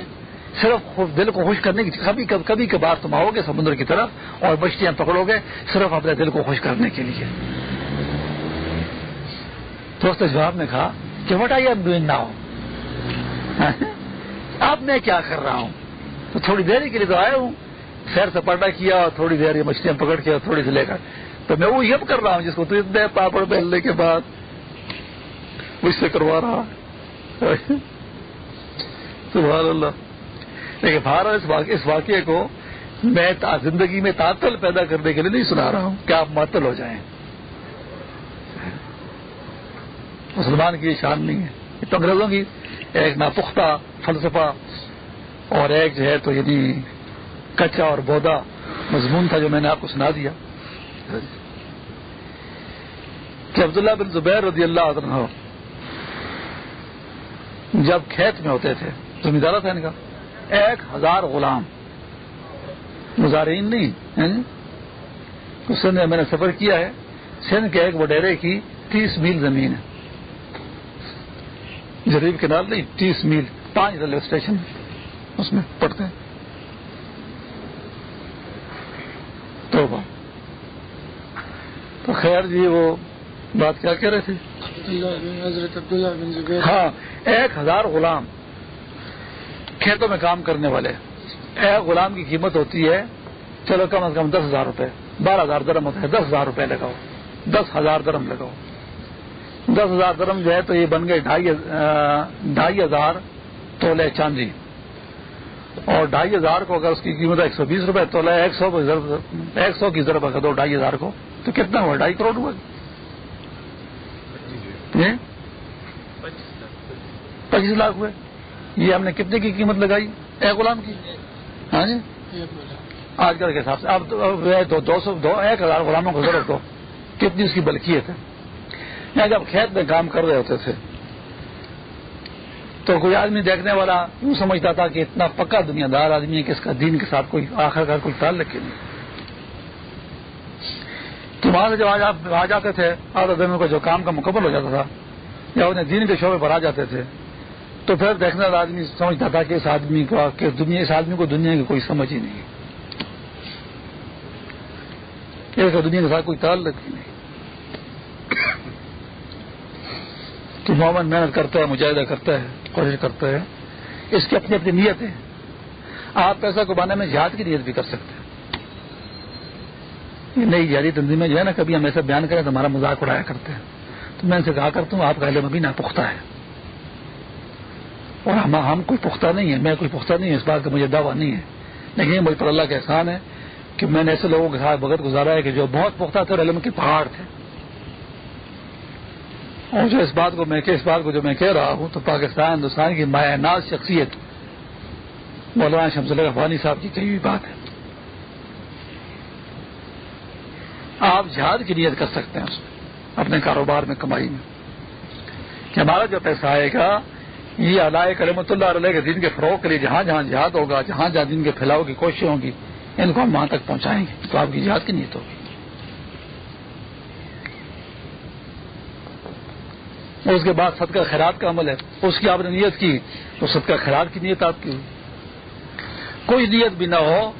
A: صرف دل کو خوش کرنے کی کبھی کبھی کبھار تم آؤ گے سمندر کی طرف اور بچیاں پکڑو گے صرف اپنے دل کو خوش کرنے کے لیے. تو اس نے جواب میں کہا کہ what I am doing now اب میں کیا کر رہا ہوں؟ تو تھوڑی دیر کے لیے تو آیا ہوں۔ سیر سے کیا اور تھوڑی دیر یہ مچھلیاں پکڑ کے اور تھوڑی سی لے کر۔ تو میں وہ یہ کر رہا ہوں جس کو تو اتنے پاپڑ پہننے کے بعد مجھ سے کروا رہا۔ سبحان اللہ۔ لیکن بھارت اس واقعے کو میں زندگی میں تعطل پیدا کرنے کے لیے نہیں سنا رہا ہوں۔ کہ آپ معطل ہو جائیں؟ مسلمان کی شان نہیں ہے۔ یہ تو انگریزوں کی ایک ناپختہ فلسفہ اور ایک جو ہے تو یعنی کچا اور بودا مضمون تھا جو میں نے آپ کو سنا دیا۔ کہ عبداللہ بن زبیر رضی اللہ عنہ جب کھیت میں ہوتے تھے، زمیندارہ تھا ان کا، ایک ہزار غلام۔ مظاہرین نہیں جی؟ سندھ میں نے سفر کیا ہے، سندھ کے ایک وڈیرے کی تیس میل زمین ہے۔ جریب کے نال نہیں، تیس میل، پانچ ریلوے اسٹیشن اس میں پڑتے ہیں۔ تو تو خیر جی وہ بات کیا کہہ رہے تھے؟ حضرت ہاں ایک ہزار غلام کھیتوں میں کام کرنے والے۔ ایک غلام کی قیمت ہوتی ہے چلو کم از کم دس ہزار روپے۔ بارہ ہزار درم ہوتا ہے دس ہزار روپے لگاؤ۔ دس ہزار درم لگاؤ۔ دس ہزار درم جو ہے تو یہ بن گئے ڈھائی ہزار تولے چاندی۔ اور ڈھائی ہزار کو اگر اس کی قیمت ایک سو بیس روپے تولے ایک سو ایک سو کی ضرورت اگر دو، ڈھائی ہزار کو، تو کتنا ہوا؟ ڈھائی کروڑ ہوا۔ جی؟ پچیس لاکھ ہوئے۔ یہ ہم نے کتنے کی قیمت لگائی؟ ایک غلام کی۔ ہاں جی؟ آج کل کے حساب سے۔ اب دو سو دو ایک ہزار غلاموں کو ضرورت ہو کتنی اس کی بلکیت ہے یا یعنی جب کھیت میں کام کر رہے ہوتے تھے تو کوئی آدمی دیکھنے والا یوں سمجھتا تھا کہ اتنا پکا دنیا دار آدمی ہے کہ اس کا دین کے ساتھ کوئی آخر کا کوئی تعلق نہیں۔ تو وہاں سے جب آ جاتے تھے، آدھا دن کو جو کام کا مکمل ہو جاتا تھا، یا انہیں دین کے شعبے پر آ جاتے تھے، تو پھر دیکھنے والا آدمی سمجھتا تھا کہ اس آدمی کو کہ دنیا اس آدمی کو دنیا کی کوئی سمجھ ہی نہیں۔ دنیا کے ساتھ کوئی تعلق ہی نہیں۔ تو محمد محنت کرتا ہے، مجاہدہ کرتا ہے، کوشش کرتا ہے۔ اس کی اپنی اپنی نیت ہے آپ پیسہ کمانے میں جہاد کی نیت بھی کر سکتے ہیں۔ یہ نئی جہادی تنظیمیں جو ہے نا، کبھی ہم ایسا بیان کریں تو ہمارا مذاق اڑایا کرتے ہیں۔ تو میں ان سے کہا کرتا ہوں، آپ کا علم ابھی نہ پختہ ہے۔ اور ہم ہم کوئی پختہ نہیں ہے میں کوئی پختہ نہیں ہے اس بات کا مجھے دعویٰ نہیں ہے۔ لیکن مجھے پر اللہ کا احسان ہے کہ میں نے ایسے لوگوں کے ساتھ وقت گزارا ہے کہ جو بہت پختہ تھے اور علم کے پہاڑ تھے۔ اور جو اس بات کو میں اس بات کو جو میں کہہ رہا ہوں تو پاکستان، ہندوستان کی مایا ناز شخصیت مولانا شمس اللہ افغانی صاحب کی کہی ہوئی بات ہے۔ آپ جہاد کی نیت کر سکتے ہیں اس میں، اپنے کاروبار میں کمائی میں۔ کہ ہمارا جو پیسہ آئے گا، یہ علائے کرمت اللہ علیہ کے دین کے فروغ کے لیے جہاں جہاں جہاد ہوگا، جہاں جہاں دین کے پھیلاؤ کی کوششیں ہوں گی، ان کو ہم وہاں تک پہنچائیں گے۔ تو آپ کی جہاد کی نیت ہوگی۔ اس کے بعد صدقہ خیرات کا عمل ہے۔ اس کی آپ نے نیت کی، تو صدقہ خیرات کی نیت آپ کی۔ ہوئی کوئی نیت بھی نہ ہو۔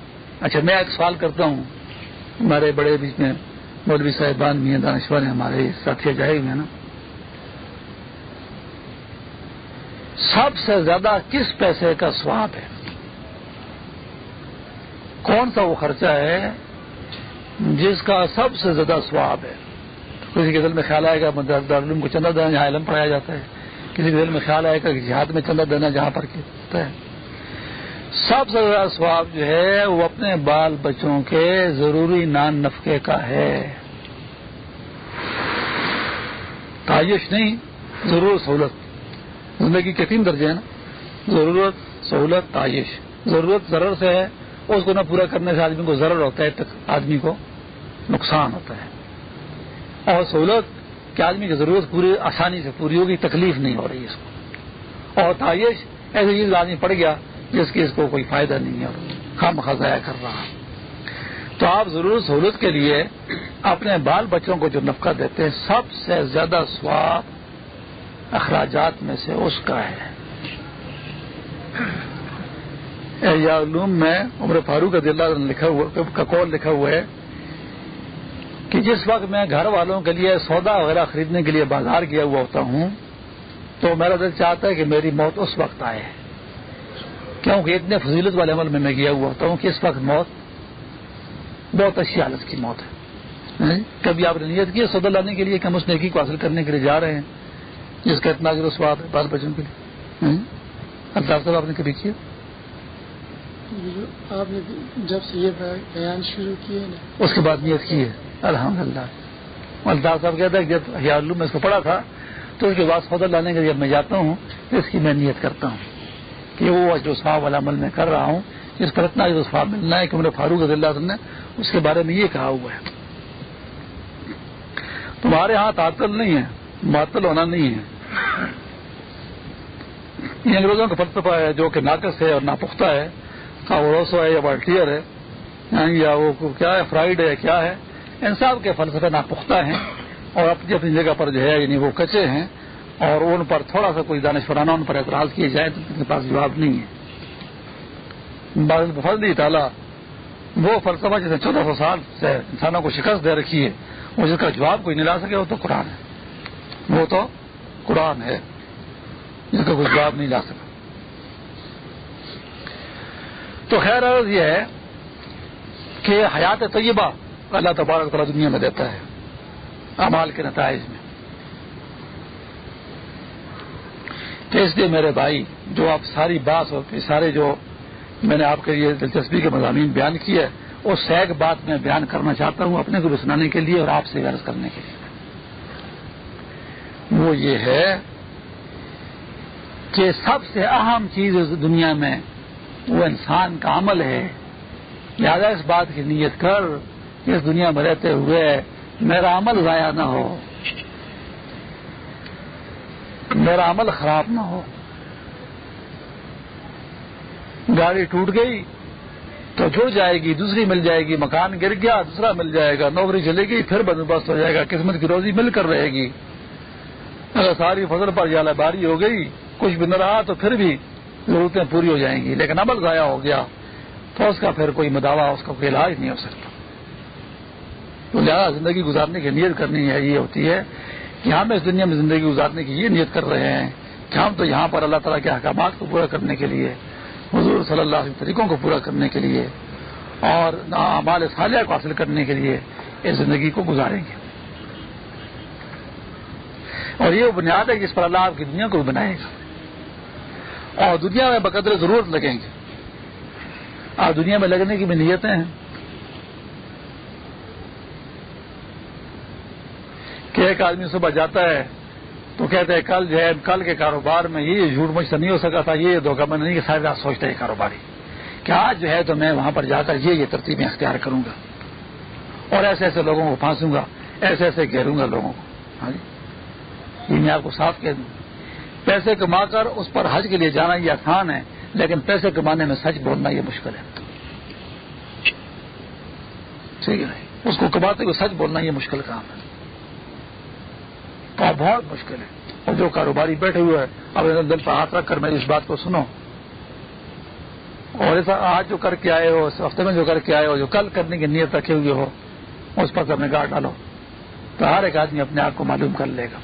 A: اچھا میں ایک سوال کرتا ہوں۔ ہمارے بڑے بیچ میں مولوی صاحبان، میاں دانشور ہیں، ہمارے ساتھی جائے ہوئے ہیں نا۔ سب سے زیادہ کس پیسے کا سواب ہے؟ کون سا وہ خرچہ ہے جس کا سب سے زیادہ سواب ہے؟ کسی کے دل میں خیال آئے گا دارالعلوم کو چندہ دینا جہاں علم پڑھایا جاتا ہے۔ کسی کے دل میں خیال آئے گا کہ جہاد میں چندہ دینا جہاں پر ہے۔ سب سے زیادہ سواب جو ہے، وہ اپنے بال بچوں کے ضروری نان نفقے کا ہے۔ تعیش نہیں ضرورت سہولت۔ زندگی کے تین درجے ہیں نا۔ ضرورت، سہولت، تعیش۔ ضرورت ضرور سے ہے، اس کو نہ پورا کرنے سے آدمی کو ضرور ہوتا ہے، تک آدمی کو نقصان ہوتا ہے۔ اور سہولت کہ آدمی کی ضرورت پوری آسانی سے پوری ہوگی، تکلیف نہیں ہو رہی اس کو۔ اور تعیش ایسے چیز آدمی پڑ گیا، جس کی اس کو کوئی فائدہ نہیں ہے، خام خزایا کر رہا تو آپ ضرور سہولت کے لیے اپنے بال بچوں کو جو نفقہ دیتے ہیں، سب سے زیادہ سواب اخراجات میں سے اس کا ہے۔ علوم، میں عمر فاروق اللہ لکھا ہوا، کا کال لکھا ہوا ہے کہ جس وقت میں گھر والوں کے لیے سودا وغیرہ خریدنے کے لیے بازار گیا ہوا ہوتا ہوں تو میرا دل چاہتا ہے کہ میری موت اس وقت آئے۔ کیونکہ اتنے فضیلت والے عمل میں میں گیا ہوا ہوتا ہوں کہ اس وقت موت بہت اچھی حالت کی موت ہے۔ کبھی آپ نے نیت کی سودا لانے کے لیے کہ ہم اس نیکی کو حاصل کرنے کے لیے جا رہے ہیں جس کا اتنا سواب ہے بال بچوں کے لیے۔ صاحب آپ نے کبھی کیا؟
B: آپ نے جب سے یہ بیان شروع کیے
A: اس کے بعد نیت کی ہے۔ الحمد للہ الطاف صاحب کہتا ہے جب حیال میں اس کو پڑھا تھا، تو اس کے بعد سودا لانے کے جب میں جاتا ہوں، تو اس کی میں نیت کرتا ہوں کہ وہ جو صاحب والا عمل میں کر رہا ہوں، جس پر اتنا جو صاحب ملنا ہے، کہ میرے فاروق رضی اللہ نے اس کے بارے میں یہ کہا ہوا ہے۔ تمہارے ہاتھ تعطل نہیں ہے معطل ہونا نہیں ہے۔ یہ انگریزوں کا فلسفہ ہے، جو کہ ناقص ہے اور ناپختہ ہے روسو ہے یا والٹیئر ہے یعنی یا وہ کیا ہے فرائڈ ہے، کیا ہے؟ انصاف کے فلسفے ناپختہ ہیں اور اپنی اپنی جگہ پر جو ہے یعنی وہ کچے ہیں اور ان پر تھوڑا سا کوئی دانشورانہ ان پر اعتراض کیے جائے تو ان کے پاس جواب نہیں ہے۔ فضلی تعالیٰ، وہ فلسفہ جس نے چودہ سو سال سے انسانوں کو شکست دے رکھی ہے، وہ جس کا جواب کوئی نہیں لا سکے وہ تو قرآن ہے۔ وہ تو قرآن ہے، جس کا کوئی جواب نہیں لا سکا تو خیر عرض یہ ہے کہ حیات طیبہ اللہ تبارک تعالیٰ دنیا میں دیتا ہے امال کے نتائج میں۔ تو اس لیے میرے بھائی، جو آپ ساری بات اور سارے جو میں نے آپ کے لیے دلچسپی کے مضامین بیان کیے، وہ سیگ بات میں بیان کرنا چاہتا ہوں اپنے کو بھی سنانے کے لیے اور آپ سے غرض کرنے کے لیے۔ وہ یہ ہے کہ سب سے اہم چیز اس دنیا میں وہ انسان کا عمل ہے۔ لہٰذا اس بات کی نیت کر اس دنیا میں رہتے ہوئے میرا عمل ضائع نہ ہو۔ میرا عمل خراب نہ ہو۔ گاڑی ٹوٹ گئی تو جڑ جائے گی، دوسری مل جائے گی، مکان گر گیا، دوسرا مل جائے گا، نوکری چلے گی پھر بندوبست ہو جائے گا، قسمت کی روزی مل کر رہے گی۔ اگر ساری فصل پر جالا باری ہو گئی، کچھ بھی نہ رہا تو پھر بھی ضرورتیں پوری ہو جائیں گی، لیکن عمل ضائع ہو گیا تو اس کا پھر کوئی مداوع، اس کا کوئی علاج نہیں ہو سکتا۔ تو لہٰذا زندگی گزارنے کی نیت کرنی ہے، یہ ہوتی ہے کہ ہم اس دنیا میں زندگی گزارنے کی یہ نیت کر رہے ہیں کہ ہم تو یہاں پر اللہ تعالیٰ کے احکامات کو پورا کرنے کے لیے، حضور صلی اللہ علیہ طریقوں کو پورا کرنے کے لیے اور مال صالحہ کو حاصل کرنے کے لیے اس زندگی کو گزاریں گے۔ اور یہ بنیاد ہے کہ اس پر اللہ آپ کی دنیا کو بنائے گا اور دنیا میں بقدر ضرورت لگیں گے۔ آج دنیا میں لگنے کی بھی نیتیں ہیں۔ کہ ایک آدمی صبح جاتا ہے تو کہتے ہیں کل جو ہے، کل کے کاروبار میں یہ جھوٹ مجھ سے نہیں ہو سکا تھا، یہ دھوکہ میں نہیں کہ سارے رات سوچتا ہے کاروباری۔ کہ آج جو ہے تو میں وہاں پر جا کر یہ یہ ترتیبیں اختیار کروں گا۔ اور ایسے ایسے لوگوں کو پھانسوں گا، ایسے ایسے گھیروں گا لوگوں کو۔ ہاں جی۔ یہ میں آپ کو صاف کہہ دوں۔ پیسے کما کر اس پر حج کے لیے جانا یہ آسان ہے، لیکن پیسے کمانے میں سچ بولنا یہ مشکل ہے۔ ٹھیک ہے اس کو کماتے ہوئے سچ بولنا یہ مشکل کام ہے۔ تو بہت مشکل ہے۔ اور جو کاروباری بیٹھے ہوئے ہیں، اب دل پر ہاتھ رکھ کر میری اس بات کو سنو اور ایسا آج جو کر کے آئے ہو، اس ہفتے میں جو کر کے آئے ہو، جو کل کرنے کی نیت رکھے ہوئے ہو، اس پر کرنے گاہ ڈالو۔ تو ہر ایک آدمی اپنے آپ کو معلوم کر لے گا۔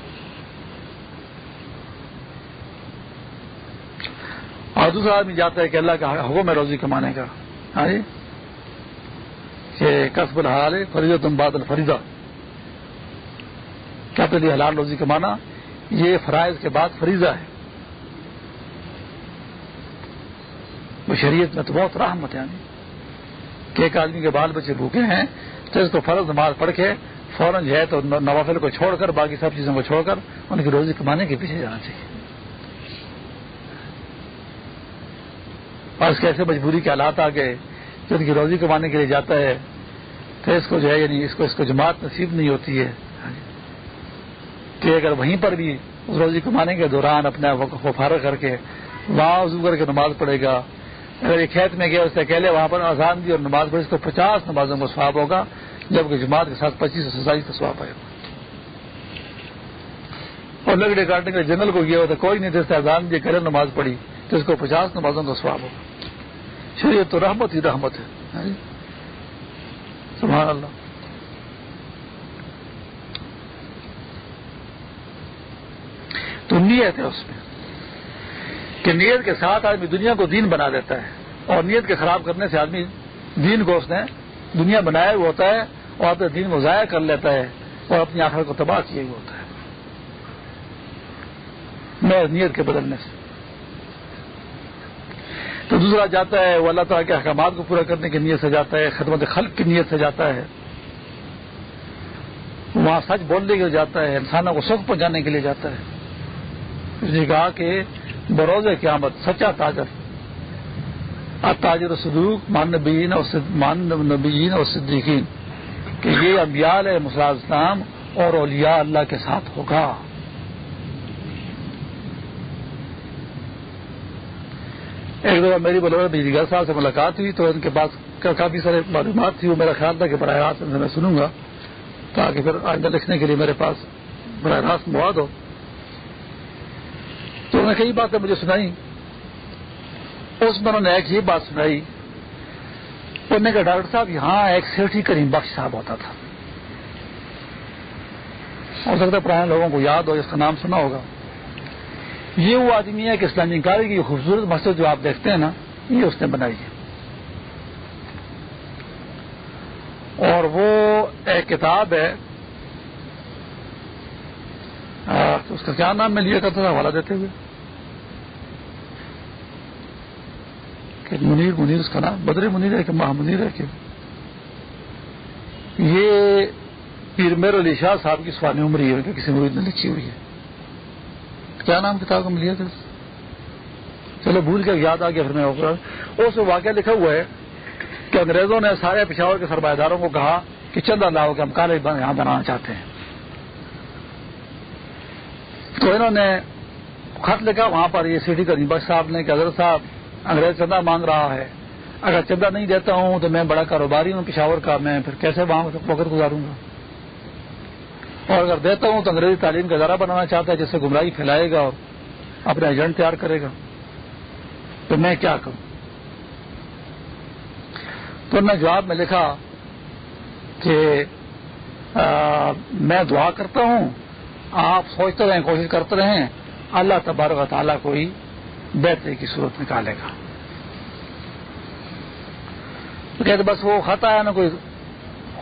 A: اور دوسرا آدمی جاتا ہے کہ اللہ کا حکم ہے روزی کمانے کا۔ ہاں جی؟ کہ کسب الحال فریضہ تم بادل فریضہ کیا لیے حلال روزی کمانا؟ یہ فرائض کے بعد فریضہ ہے۔ وہ شریعت میں تو بہت رحمت ہے۔ کہ ایک آدمی کے بال بچے بھوکے ہیں، تو اس کو فرض نماز پڑھ کے فوراً جو ہے تو نوافل کو چھوڑ کر، باقی سب چیزوں کو چھوڑ کر، ان کی روزی کمانے کے پیچھے جانا چاہیے۔ اور اس کے ایسے مجبوری کے حالات آ گئے جو ان کی روزی کمانے کے لیے جاتا ہے، تو اس کو جو ہے یعنی اس کو اس کو جماعت نصیب نہیں ہوتی ہے۔ کہ اگر وہیں پر بھی اس روزی جی کمانے کے دوران اپنے فارغ کر کے وہاں وضو کر کے نماز پڑھے گا۔ اگر یہ کھیت میں گیا اس سے اکیلے وہاں پر آسان دی اور نماز پڑھے اس کو پچاس نمازوں کو سواب ہوگا، جبکہ جماعت کے ساتھ پچیس سو ستائیس کا سواب آئے گا اور لگڑے کاٹنے کے جنگل کو گیا ہو تو کوئی نہیں جیسے آزان دی، کرے نماز پڑھی، تو اس کو پچاس نمازوں کا سواب ہوگا۔ شریعت تو رحمت ہی رحمت ہے۔ ہاں جی؟ سبحان اللہ۔ تو نیت ہے اس میں کہ نیت کے ساتھ آدمی دنیا کو دین بنا دیتا ہے اور نیت کے خراب کرنے سے آدمی دین کو اس نے دنیا بنایا ہوا ہوتا ہے اور اپنے دین کو ضائع کر لیتا ہے اور اپنی آخر کو تباہ کیے ہوا ہوتا ہے۔ میں نیت کے بدلنے سے۔ تو دوسرا جاتا ہے، وہ اللہ تعالیٰ کے احکامات کو پورا کرنے کی نیت سے جاتا ہے، خدمت خلق کی نیت سے جاتا ہے۔ وہاں سچ بولنے کے لیے جاتا ہے، انسانوں کو سکھ پہنچانے کے لیے جاتا ہے۔ اس نے کہا کہ بروز قیامت، سچا تاجر۔ تاجر صدوق مان نبیین اور مان نبیین اور صدیقین۔ کہ یہ ابیال ہے مسلح اسلام اور اولیاء اللہ کے ساتھ ہوگا۔ ایک دفعہ میری بلور بجلی صاحب سے ملاقات ہوئی تو ان کے پاس کافی سارے معلومات تھی، وہ میرا خیال تھا کہ براہ راست میں سنوں گا، تاکہ پھر آئندہ لکھنے کے لیے میرے پاس براہ راست مواد ہو۔ تو انہوں نے کئی باتیں مجھے سنائی۔ اس میں انہوں نے ایک یہ بات سنائی۔ انہوں نے کہا، ڈاکٹر صاحب، یہاں ایک سیٹھی کریم بخش صاحب ہوتا تھا۔ ہو سکتا ہے پرانے لوگوں کو یاد ہو، اس کا نام سنا ہوگا۔ یہ وہ آدمی ہے کہ اسلامی کاری کی خوبصورت مسجد جو آپ دیکھتے ہیں نا، یہ اس نے بنائی ہے۔ اور وہ ایک کتاب ہے اس کا کیا نام میں لیا کرتا تھا حوالہ دیتے ہوئے؟ کہ منیر منیر اس کا نام، بدر منیر ہے کہ ماہ منیر ہے کہ یہ پیر میر علی شاہ صاحب کی سوانی عمری ہے کہ کسی مرید نے لکھی ہوئی ہے۔ کیا نام کتاب کو ملیا تھا چلو بھول کے یاد آ گیا پھر میں اس واقعہ لکھا ہوا ہے کہ انگریزوں نے سارے پشاور کے سرمایہ داروں کو کہا کہ چند اللہ کے ہم کالج یہاں بنانا چاہتے ہیں۔ تو انہوں نے خط لکھا وہاں پر یہ سٹی کا بخش صاحب نے کہ حضرت صاحب، انگریز چندہ مانگ رہا ہے۔ اگر چندہ نہیں دیتا ہوں تو میں بڑا کاروباری ہوں، پشاور کا میں پھر کیسے وہاں وقت گزاروں گا؟ اور اگر دیتا ہوں تو انگریزی تعلیم کا ادارہ بنانا چاہتا ہے جس سے گمراہی پھیلائے گا اور اپنا ایجنٹ تیار کرے گا۔ تو میں کیا کروں؟ تو نے جواب میں لکھا کہ میں دعا کرتا ہوں آپ سوچتے رہیں، کوشش کرتے رہیں، اللہ تبارک تعالیٰ کوئی بیٹھنے کی صورت نکالے گا۔ تو کہتے بس وہ خط آیا نا، کوئی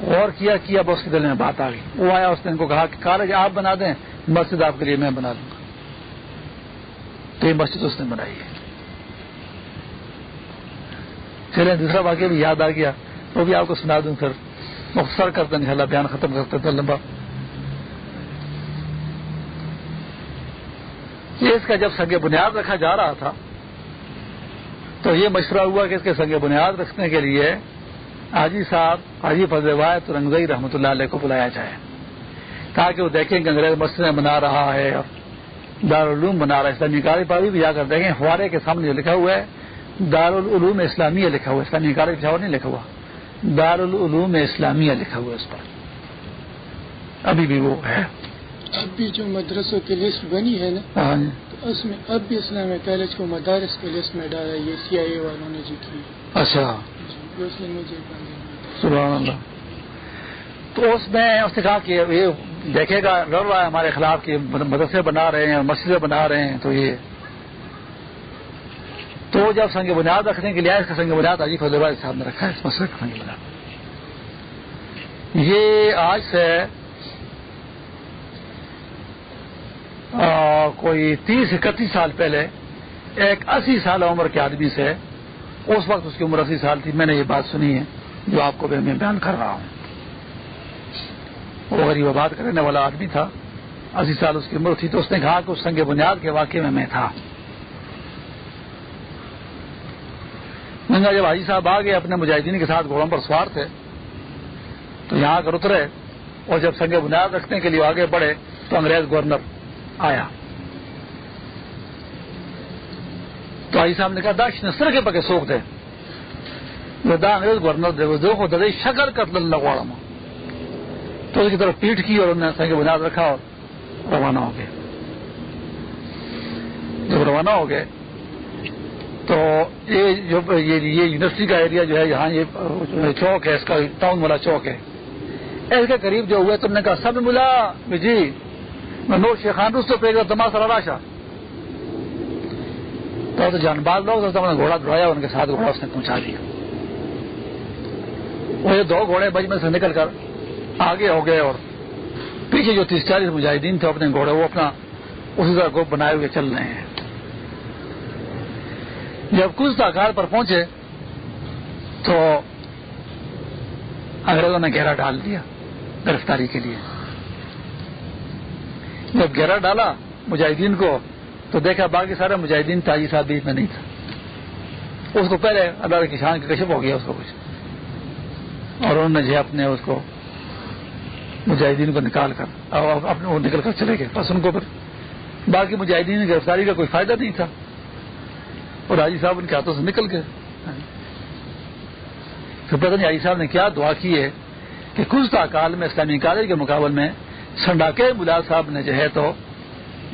A: غور کیا کیا، بس کے دل میں بات آ گئی۔ وہ آیا، اس نے ان کو کہا کہ کالج آپ بنا دیں، مسجد آپ کے لیے میں بنا دوں گا۔ تو یہ مسجد اس نے بنائی ہے۔ چلے دوسرا واقعہ بھی یاد آ گیا، وہ بھی آپ کو سنا دوں پھر۔ مختصر کرتے ہیں اللہ بیان ختم کرتے تھے لمبا۔ یہ اس کا جب سنگ بنیاد رکھا جا رہا تھا، تو یہ مشورہ ہوا کہ اس کے سنگ بنیاد رکھنے کے لیے حاجی صاحب، حاجی فضل واحد رنگزئی رحمۃ اللہ علیہ کو بلایا جائے، تاکہ وہ دیکھیں کہ انگریز مسجدیں بنا رہا ہے دارالعلوم بنا رہا ہے، اسلامی کالج پر بھی جا کر دیکھیں فوارے کے سامنے جو لکھا ہوا ہے، دارالعلوم اسلامیہ لکھا ہوا ہے، اسلامی کالج پشاور نہیں لکھا ہوا، دارالعلوم اسلامیہ لکھا ہوا ہے اس پر۔ ابھی بھی وہ ہے۔
B: اب بھی جو مدرسوں کی لسٹ بنی ہے نا
A: ہاں جی۔
B: تو اس میں اب بھی اسلام کالج کو مدارس کی لسٹ میں ڈالا یہ سی آئی اے والوں نے جی کی
A: اچھا۔
B: جی نے مجھے
A: سبحان اللہ۔ تو اس میں اس نے کہا کہ یہ دیکھے گا لڑ رہا ہے ہمارے خلاف کہ مدرسے بنا رہے ہیں مسجدیں بنا رہے ہیں تو یہ۔ تو جب سنگ بنیاد رکھنے کے لیے اس کا سنگ بنیاد عجیب فضل صاحب نے رکھا ہے اس مسئلے کا سنگ بنیاد۔ یہ آج سے کوئی تیس اکتیس سال پہلے، ایک اسی سال عمر کے آدمی سے، اس وقت اس کی عمر اسی سال تھی، میں نے یہ بات سنی ہے، جو آپ کو میں بیان کر رہا ہوں۔ وہ غریب آباد کرنے والا آدمی تھا، اسی سال اس کی عمر تھی، تو اس نے کہا کہ اس سنگ بنیاد کے واقعے میں میں تھا۔ جب حاجی صاحب آ گئے اپنے مجاہدین کے ساتھ گھوڑوں پر سوار تھے، تو یہاں کر اترے اور جب سنگ بنیاد رکھنے کے لیے آگے بڑھے، تو انگریز گورنر آیا۔ تو حاجی صاحب نے کہا، داش نسر کے پکے سوکھ دے۔ دا انگریز گورنر دے دیکھو دے شکر کر لگواڑا ماں۔ تو اس کی طرف پیٹ کی اور انہوں نے سنگ بنیاد رکھا اور روانہ ہو گئے۔ جب روانہ ہو گئے، تو یہ جو یہ یونیورسٹی کا ایریا جو ہے، یہاں یہ چوک ہے، اس کا ٹاؤن والا چوک ہے۔ اس کے قریب جو ہوئے، تم نے کہا، سب ملا۔ جی میں نور شیخان روس پہ تما سر راشا۔ تو جان باز لوگ تو نے گھوڑا دوڑایا ان کے ساتھ گھوڑا اس نے پہنچا دیا۔ وہ یہ دو گھوڑے بج میں سے نکل کر آگے ہو گئے اور پیچھے جو تیس چالیس مجاہدین تھے اپنے گھوڑے، وہ اپنا اسی طرح گروپ بنائے ہوئے چل رہے ہیں۔ جب کچھ آکار پر پہنچے تو انگریزوں نے گہرا ڈال دیا گرفتاری کے لیے۔ جب گہرا ڈالا مجاہدین کو، تو دیکھا باقی سارے مجاہدین تاجی صاحب بیچ میں نہیں تھا اس کو پہلے اللہ کی شان کے کشپ ہو گیا اس کو کچھ۔ اور انہوں نے جو اپنے اس کو مجاہدین کو نکال کر اپنے وہ نکل کر چلے گئے۔ بس ان کو باقی مجاہدین کی گرفتاری کا کوئی فائدہ نہیں تھا۔ اور حاجی صاحب ان کے ہاتھوں سے نکل گئے۔ پھر پتہ نہیں حاجی صاحب نے کیا دعا کی ہے کہ کچھ کال میں اسلامی کالج کے مقابل میں سنڈاکے ملا صاحب نے جو ہے تو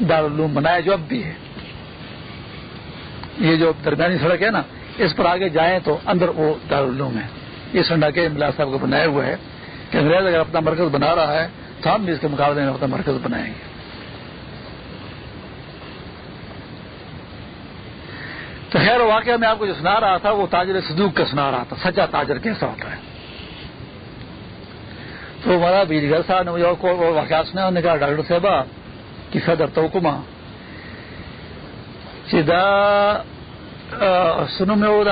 A: دارالعلوم بنایا، جو اب بھی ہے۔ یہ جو درمیانی سڑک ہے نا، اس پر آگے جائیں تو اندر وہ دارالعلوم ہے۔ یہ سنڈاکے ملا صاحب کو بنایا ہوا ہے کہ انگریز اگر اپنا مرکز بنا رہا ہے تو ہم بھی اس کے مقابلے میں اپنا مرکز بنائیں گے۔ تو خیر، واقعہ میں آپ کو جو سنا رہا تھا، وہ تاجر صدوق کا سنا رہا تھا، سچا تاجر کیسا ہوتا ہے؟ تو ہمارا بیجگر صاحب نے مجھے واقعات سنا انہوں نے کہا ڈاکٹر صاحبہ کی صدر تو کما سیدھا سنو میں وہ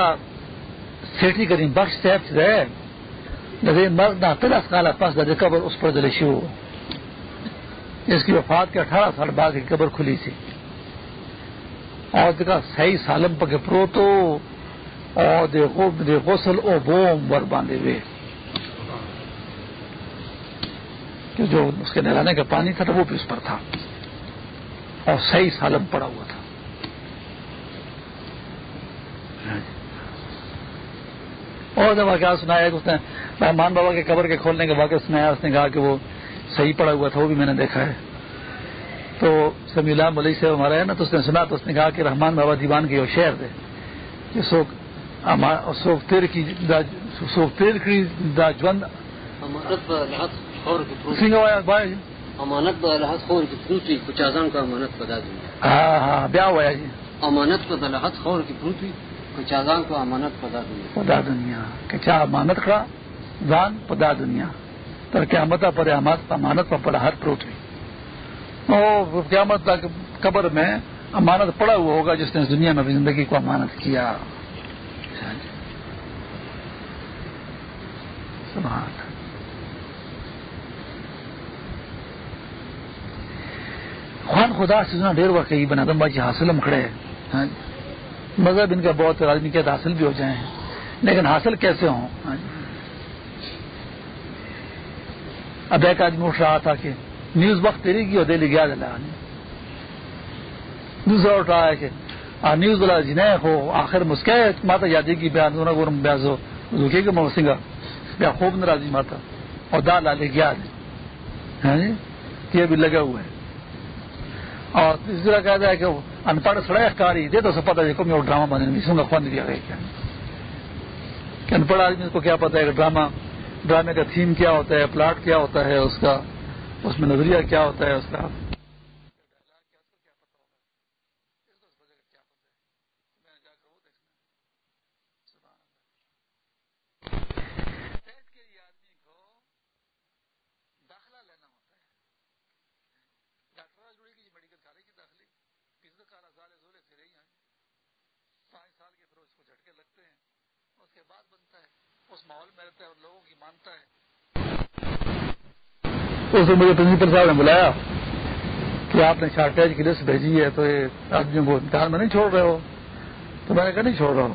A: سیٹی کریم بخش صاحب سے رہے جیسے مرد نہ تلس کالا پاس دے قبر اس پر دلے شو اس کی وفات کے اٹھارہ سال بعد کی قبر کھلی تھی۔ اور دیکھا صحیح سالم پکے پروتو اور دیکھو دے غسل او بوم ور باندھے ہوئے۔ کہ جو اس کے نہلانے کا پانی تھا وہ بھی اس پر تھا۔ اور صحیح سالم پڑا ہوا تھا۔ اور جب واقعہ سنایا کہ اس نے رحمان بابا کے قبر کے کھولنے کے واقعہ سنایا اس نے کہا کہ وہ صحیح پڑا ہوا تھا، وہ بھی میں نے دیکھا ہے۔ تو سمی اللہ ملک سے ہمارا ہے نا، تو اس نے سنا تو اس نے کہا کہ رحمان بابا دیوان کے وہ شہر تھے کہ سوکھ تیر کی سوکھ تیر کی دا جوند
C: امانت بلحت خور کی پروتی کچازان کا امانت بتا دوں
A: ہاں ہاں بیا ہوا جی
C: امانت کو دلحت خور کی پروتی کچازان کو امانت پدا دنیا
A: پدا دنیا. کچا امانت کا جان پدا دنیا. پر قیامت پر امانت پر پڑا ہر اور قیامت تک قبر میں امانت پڑا ہوا ہوگا جس نے دنیا میں زندگی کو امانت کیا. سبحان خوان خدا سے سنا ڈیر واقعی بنا دم باجی حاصل ہم کھڑے ہیں۔ ہاں جی۔ مذہب ان کا بہت آدمی کہتے حاصل بھی ہو جائیں۔ لیکن حاصل کیسے ہوں؟ ہاں جی۔ اب ایک آدمی اٹھ رہا تھا کہ نیوز وقت تیری کی اور دہلی گیا دلا۔ دوسرا اٹھ رہا ہے کہ نیوز والا جی جنہیں ہو، آخر مسکے ماتا یادی کی بیان دونوں گورم بیاز ہو رکے گا موسنگا بیا خوب ناراضی ماتا اور دال ڈالے گیا۔ ہاں یہ بھی لگا ہوا ہے۔ اور تیسرا کہتا ہے کہ ان پڑھ سڑے کاری، دے تو سب پتا ہے کہ ڈرامہ بنے نہیں سوں گا خوان دیا گیا کہ ان پڑھ آدمی کو کیا پتا ہے کہ ڈرامہ، ڈرامے کا تھیم کیا ہوتا ہے، پلاٹ کیا ہوتا ہے، اس کا، اس میں نظریہ کیا ہوتا ہے، اس کا؟ کرتا ہے اور لوگوں کی مانتا ہے۔ اس نے مجھے پرنسپل صاحب نے بلایا کہ آپ نے شارٹیج کی لسٹ بھیجی ہے تو یہ آدمیوں کو امتحان میں نہیں چھوڑ رہے ہو۔ تو میں نے کہا نہیں چھوڑ رہا ہوں۔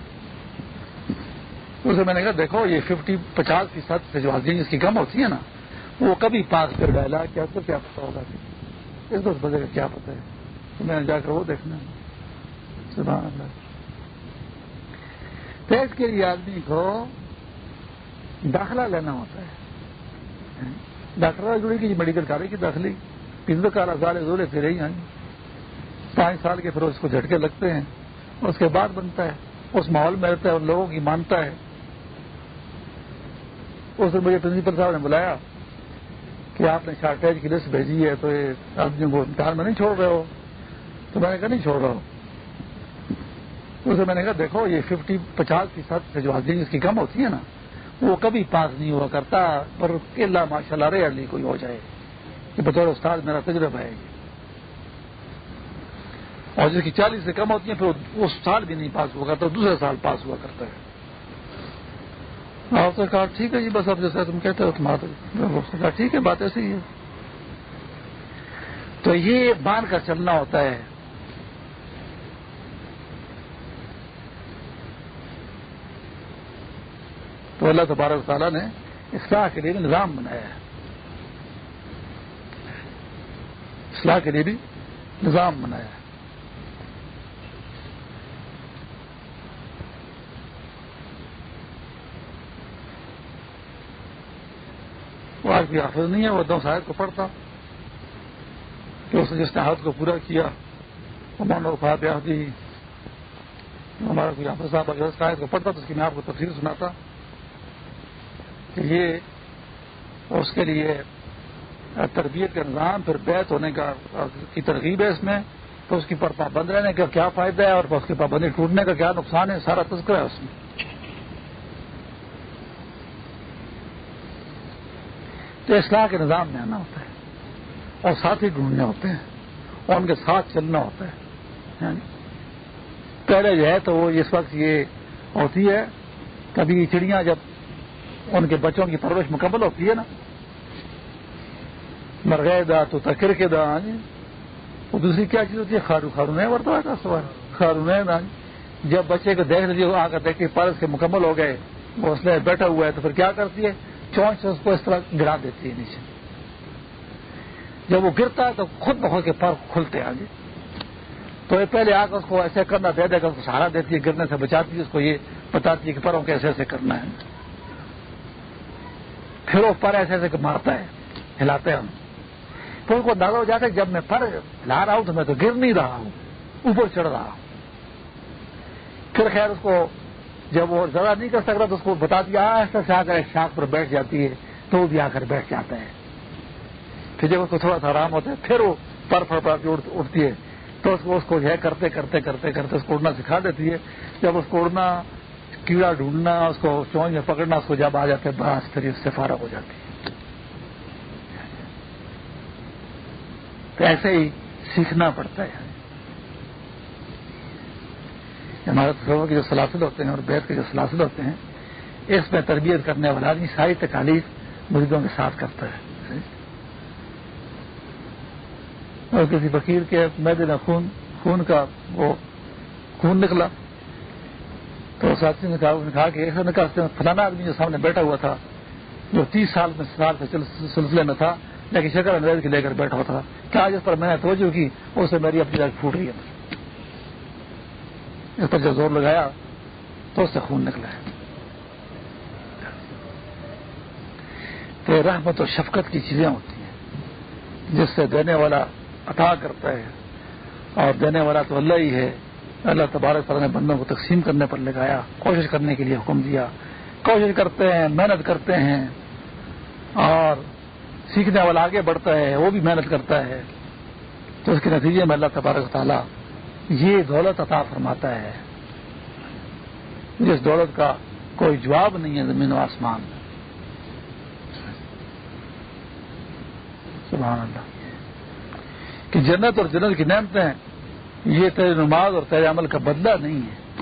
A: اسے میں نے کہا دیکھو یہ ففٹی پچاس فیصد سے جو آدمی جس کی کم ہوتی ہے نا، وہ کبھی پاس کر ڈالا کیا تو کیا پتا ہوگا۔ اس دس بجے کا کیا پتا ہے۔ تو میں نے جا کر وہ دیکھنا۔ سبحان اللہ۔ ٹیسٹ کے لیے آدمی کو داخلہ لینا ہوتا ہے۔ ڈاکٹر جڑی کی میڈیکل کالج کی داخلی۔ پنجر کال ہزار زولے پھر ہی آئیں پانچ سال کے پھر اس کو جھٹکے لگتے ہیں۔ اس کے بعد بنتا ہے۔ اس ماحول میں رہتا ہے اور لوگوں کی مانتا ہے۔ اس نے مجھے پرنسپل صاحب نے بلایا کہ آپ نے شارٹیج کی لسٹ بھیجی ہے تو یہ آدمیوں کو امتحان میں نہیں چھوڑ رہے ہو۔ تو میں نے کہا نہیں چھوڑ رہا ہوں۔ اسے میں نے کہا دیکھو، یہ ففٹی پچاس فیصد سے جو آدمی اس کی کم ہوتی ہے نا وہ کبھی پاس نہیں ہوا کرتا، پر اللہ ماشاء اللہ رے علی کوئی ہو جائے۔ کہ بطور استاد میرا تجربہ ہے۔ اور جس کی چالیس سے کم ہوتی ہیں، پھر اس سال بھی نہیں پاس ہوا کرتا دوسرے سال پاس ہوا کرتا ہے۔ آپ نے کہا، ٹھیک ہے جی بس اب جیسا تم کہتے ہو تمہارا کہا، ٹھیک ہے، بات ایسی ہی ہے۔ تو یہ باندھ کر چلنا ہوتا ہے۔ تو اللہ تبارک تعالیٰ نے اصلاح کے لیے بھی نظام بنایا ہے۔ اصلاح کے لیے بھی نظام بنایا ہے۔ وہ آج بھی حافظ نہیں ہے، وہ دو شاید کو پڑھتا۔ کہ اس نے جس نے ہاتھ کو پورا کیا وہ پیاس دی ہمارا کوئی حافظ صاحب شاید کو پڑھتا تو اس کی میں آپ کو تفصیل سناتا۔ یہ اس کے لیے تربیت کا نظام پھر بیت ہونے کا کی ترغیب ہے اس میں، تو اس کی پر پابند رہنے کا کیا فائدہ ہے اور اس کی پابندی ٹوٹنے کا کیا نقصان ہے؟ سارا تذکرہ ہے اس میں۔ تو اصلاح کے نظام میں آنا ہوتا ہے اور ساتھ ہی ڈھونڈنے ہوتے ہیں اور ان کے ساتھ چلنا ہوتا ہے۔ یعنی پہلے جو ہے تو وہ اس وقت یہ ہوتی ہے، کبھی چڑیاں جب ان کے بچوں کی پرورش مکمل ہوتی ہے نا؟ مرغے دا تو تکر کے دا وہ دوسری کیا چیز ہوتی ہے؟ خارو خارو نہیں ورتا تھا سوال. خارو نہیں جب بچے کو دیکھ لیجیے آ کر دیکھ کے پارس کے مکمل ہو گئے، وہ اس بیٹھا ہوا ہے، تو پھر کیا کرتی ہے؟ چونچ سے اس کو اس طرح گرا دیتی ہے نیچے. جب وہ گرتا ہے تو خود بخود کے پر کھلتے ہیں تو یہ پہلے آ کر اس کو ایسے کرنا، دے دے کر اس کو سہارا دیتی ہے، گرنے سے بچاتی ہے، اس کو یہ بتاتی ہے کہ پروں کیسے ایسے کرنا ہے۔ پھر وہ پر ایسے ایسے مارتا ہے، ہلاتے ہیں ہم۔ پھر ان کو اندازہ ہو جاتا ہے جب میں پر ہلا رہا ہوں تو میں تو گر نہیں رہا ہوں، اوپر چڑھ رہا ہوں۔ پھر خیر اس کو جب وہ زیادہ نہیں کر سکتا تو اس کو بتا دیا ایسا سے آ کر شاخ پر بیٹھ جاتی ہے، تو وہ بھی آ کر بیٹھ جاتا ہے۔ پھر جب اس کو تھوڑا سا آرام ہوتا ہے، پھر وہ پر فر پر اٹھتی ہے۔ تو اس کو اس کو جو ہے، کرتے کرتے کرتے کرتے اس کو اڑنا سکھا دیتی ہے۔ جب اس کو اڑنا کیڑا ڈھونڈنا، اس کو چونچ میں پکڑنا، اس کو جب آ جاتے ہیں بس پھر اس سے فارغ ہو جاتی ہے۔ تو ایسے ہی سیکھنا پڑتا ہے۔ ہمارے تصور کے جو سلاسل ہوتے ہیں اور بیت کے جو سلاسل ہوتے ہیں، اس میں تربیت کرنے والا آدمی ساری تکالیف مریضوں کے ساتھ کرتا ہے۔ اور کسی فقیر کے میدے میں خون خون کا وہ خون نکلا۔ تو ساتھی نے کہا کہ ایسا نکال فلانا آدمی جو سامنے بیٹھا ہوا تھا، جو تیس سال میں سال سے سلسلے میں تھا، لیکن شکر انگریز کے لے کر بیٹھا ہوا تھا۔ کیا جس پر میں نے توجہ کی؟ اس سے میری اپنی جگہ پھوٹ رہی ہے اس پر جب زور لگایا تو اس سے خون نکلا۔ ہے تو رحمت و شفقت کی چیزیں ہوتی ہیں، جس سے دینے والا عطا کرتا ہے اور دینے والا تو اللہ ہی ہے۔ اللہ تبارک تعالیٰ نے بندوں کو تقسیم کرنے پر لگایا، کوشش کرنے کے لیے حکم دیا۔ کوشش کرتے ہیں، محنت کرتے ہیں اور سیکھنے والا آگے بڑھتا ہے، وہ بھی محنت کرتا ہے۔ تو اس کے نتیجے میں اللہ تبارک تعالیٰ یہ دولت عطا فرماتا ہے۔ جس دولت کا کوئی جواب نہیں ہے زمین و آسمان۔ سبحان اللہ۔ کہ جنت اور جنت کی نعمتیں یہ تیرے نماز اور تیرے عمل کا بدلہ نہیں ہے۔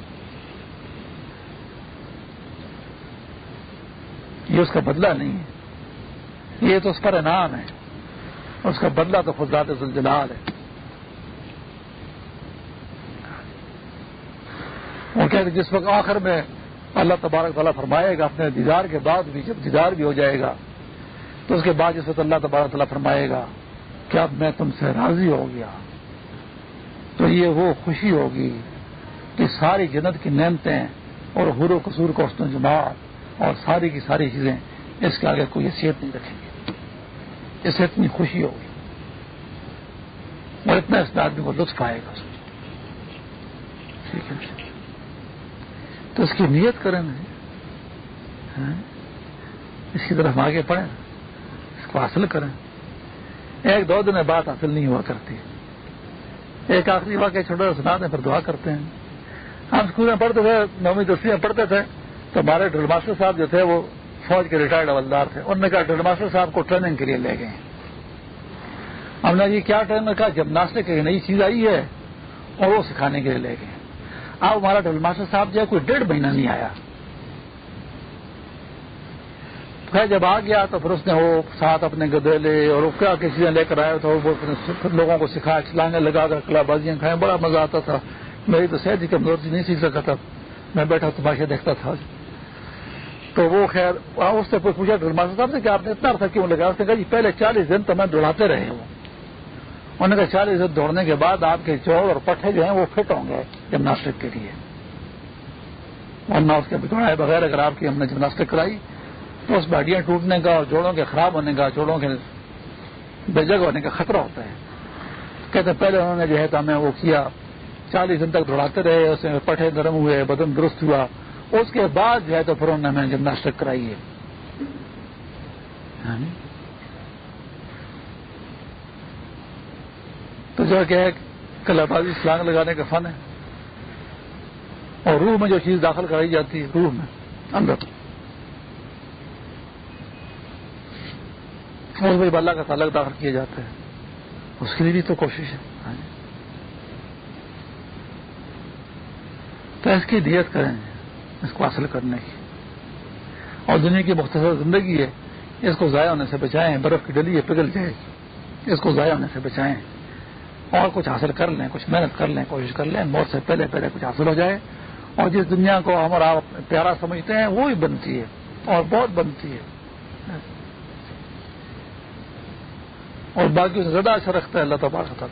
A: یہ اس کا بدلہ نہیں ہے۔ یہ تو اس پر انعام ہے۔ اس کا بدلہ تو خود زلجلال ہے۔ وہ کہتے جس وقت آخر میں اللہ تبارک تعالیٰ فرمائے گا، اپنے دیدار کے بعد بھی جب دیدار بھی ہو جائے گا، تو اس کے بعد جس وقت اللہ تبارک تعالیٰ فرمائے گا کہ اب میں تم سے راضی ہو گیا؟ تو یہ وہ خوشی ہوگی کہ ساری جنت کی نعمتیں اور حر و قصور کو حسن جماعت اور ساری کی ساری چیزیں اس کے آگے کوئی حیثیت نہیں رکھیں گی اس سے اتنی خوشی ہوگی اور اتنا اس میں آدمی کو لطف آئے گا۔ ٹھیک ہے۔ تو اس کی نیت کریں ہاں؟ اس کی طرف آگے پڑھیں۔ اس کو حاصل کریں۔ ایک دو دن میں بات حاصل نہیں ہوا کرتی۔ ایک آخری واقعہ چھوٹا سنا دیں پھر دعا کرتے ہیں۔ ہم اسکول میں پڑھتے تھے، نویں دسویں میں پڑھتے تھے۔ تو ہمارے ڈرل ماسٹر صاحب جو تھے، وہ فوج کے ریٹائرڈ حوالدار تھے۔ انہوں نے کہا، ڈرل ماسٹر صاحب کو ٹریننگ کے لیے لے گئے۔ ہم نے یہ کیا ٹرینر کہا جب ناسٹک کی نئی چیز آئی ہے اور وہ سکھانے کے لیے لے گئے۔ اب ہمارا ڈرل ماسٹر صاحب جو ہے، کوئی ڈیڑھ مہینہ نہیں آیا۔ خیر جب آ گیا تو پھر اس نے وہ ساتھ اپنے گدے لے اور کیا کسی لے کر آیا تو لوگوں کو سکھایا، چلانے لگا کر کلا بازیاں کھائیں، بڑا مزہ آتا تھا۔ میری تو صحت ہی کمزور تھی، نہیں سیکھ سکا تھا۔ میں بیٹھا تماشا دیکھتا تھا۔ تو وہ خیر اس سے پوچھا ڈرماسٹر صاحب نے کہ آپ نے اتنا عرصہ کیوں لگا اس نے کہا جی پہلے چالیس دن تو میں دوڑاتے رہے ہوں۔ انہوں نے کہا، چالیس دن دوڑنے کے بعد آپ کے چوڑ اور پٹھے جو ہیں وہ فٹ ہوں گے جمناسٹک کے لیے۔ ورنہ اس کے بگڑائے بغیر اگر آپ کی ہم نے جمناسٹک کرائی اس میں ہڈیاں ٹوٹنے کا اور جوڑوں کے خراب ہونے کا، جوڑوں کے بے جگہ ہونے کا خطرہ ہوتا ہے۔ کہتے پہلے انہوں نے جو ہے تو ہمیں وہ کیا، چالیس دن تک دوڑاتے رہے، اس میں پٹھے نرم ہوئے، بدن درست ہوا۔ اس کے بعد جو ہے تو پھر انہوں نے ہمیں جمناسٹک کرائی ہے۔ ہاں جی۔ تو جو کہ کلا بازی سلانگ لگانے کا فن ہے۔ اور روح میں جو چیز داخل کرائی جاتی ہے، روح میں، اندر۔ اور بھائی اللہ کا تعلق داخل کیے جاتے ہیں، اس کے لیے بھی تو کوشش ہے۔ ہاں جی۔ تو اس کی دیت کریں، اس کو حاصل کرنے کی۔ اور دنیا کی مختصر زندگی ہے، اس کو ضائع ہونے سے بچائیں، برف کی ڈلی ہے، پگھل جائے اس کو ضائع ہونے سے بچائیں۔ اور کچھ حاصل کر لیں، کچھ محنت کر لیں، کوشش کر لیں، موت سے پہلے پہلے کچھ حاصل ہو جائے۔ اور جس دنیا کو ہم اور آپ پیارا سمجھتے ہیں، وہ ہی بنتی ہے اور بہت بنتی ہے۔ اور باقی سے زیادہ اچھا رکھتا ہے اللہ تبارک تھا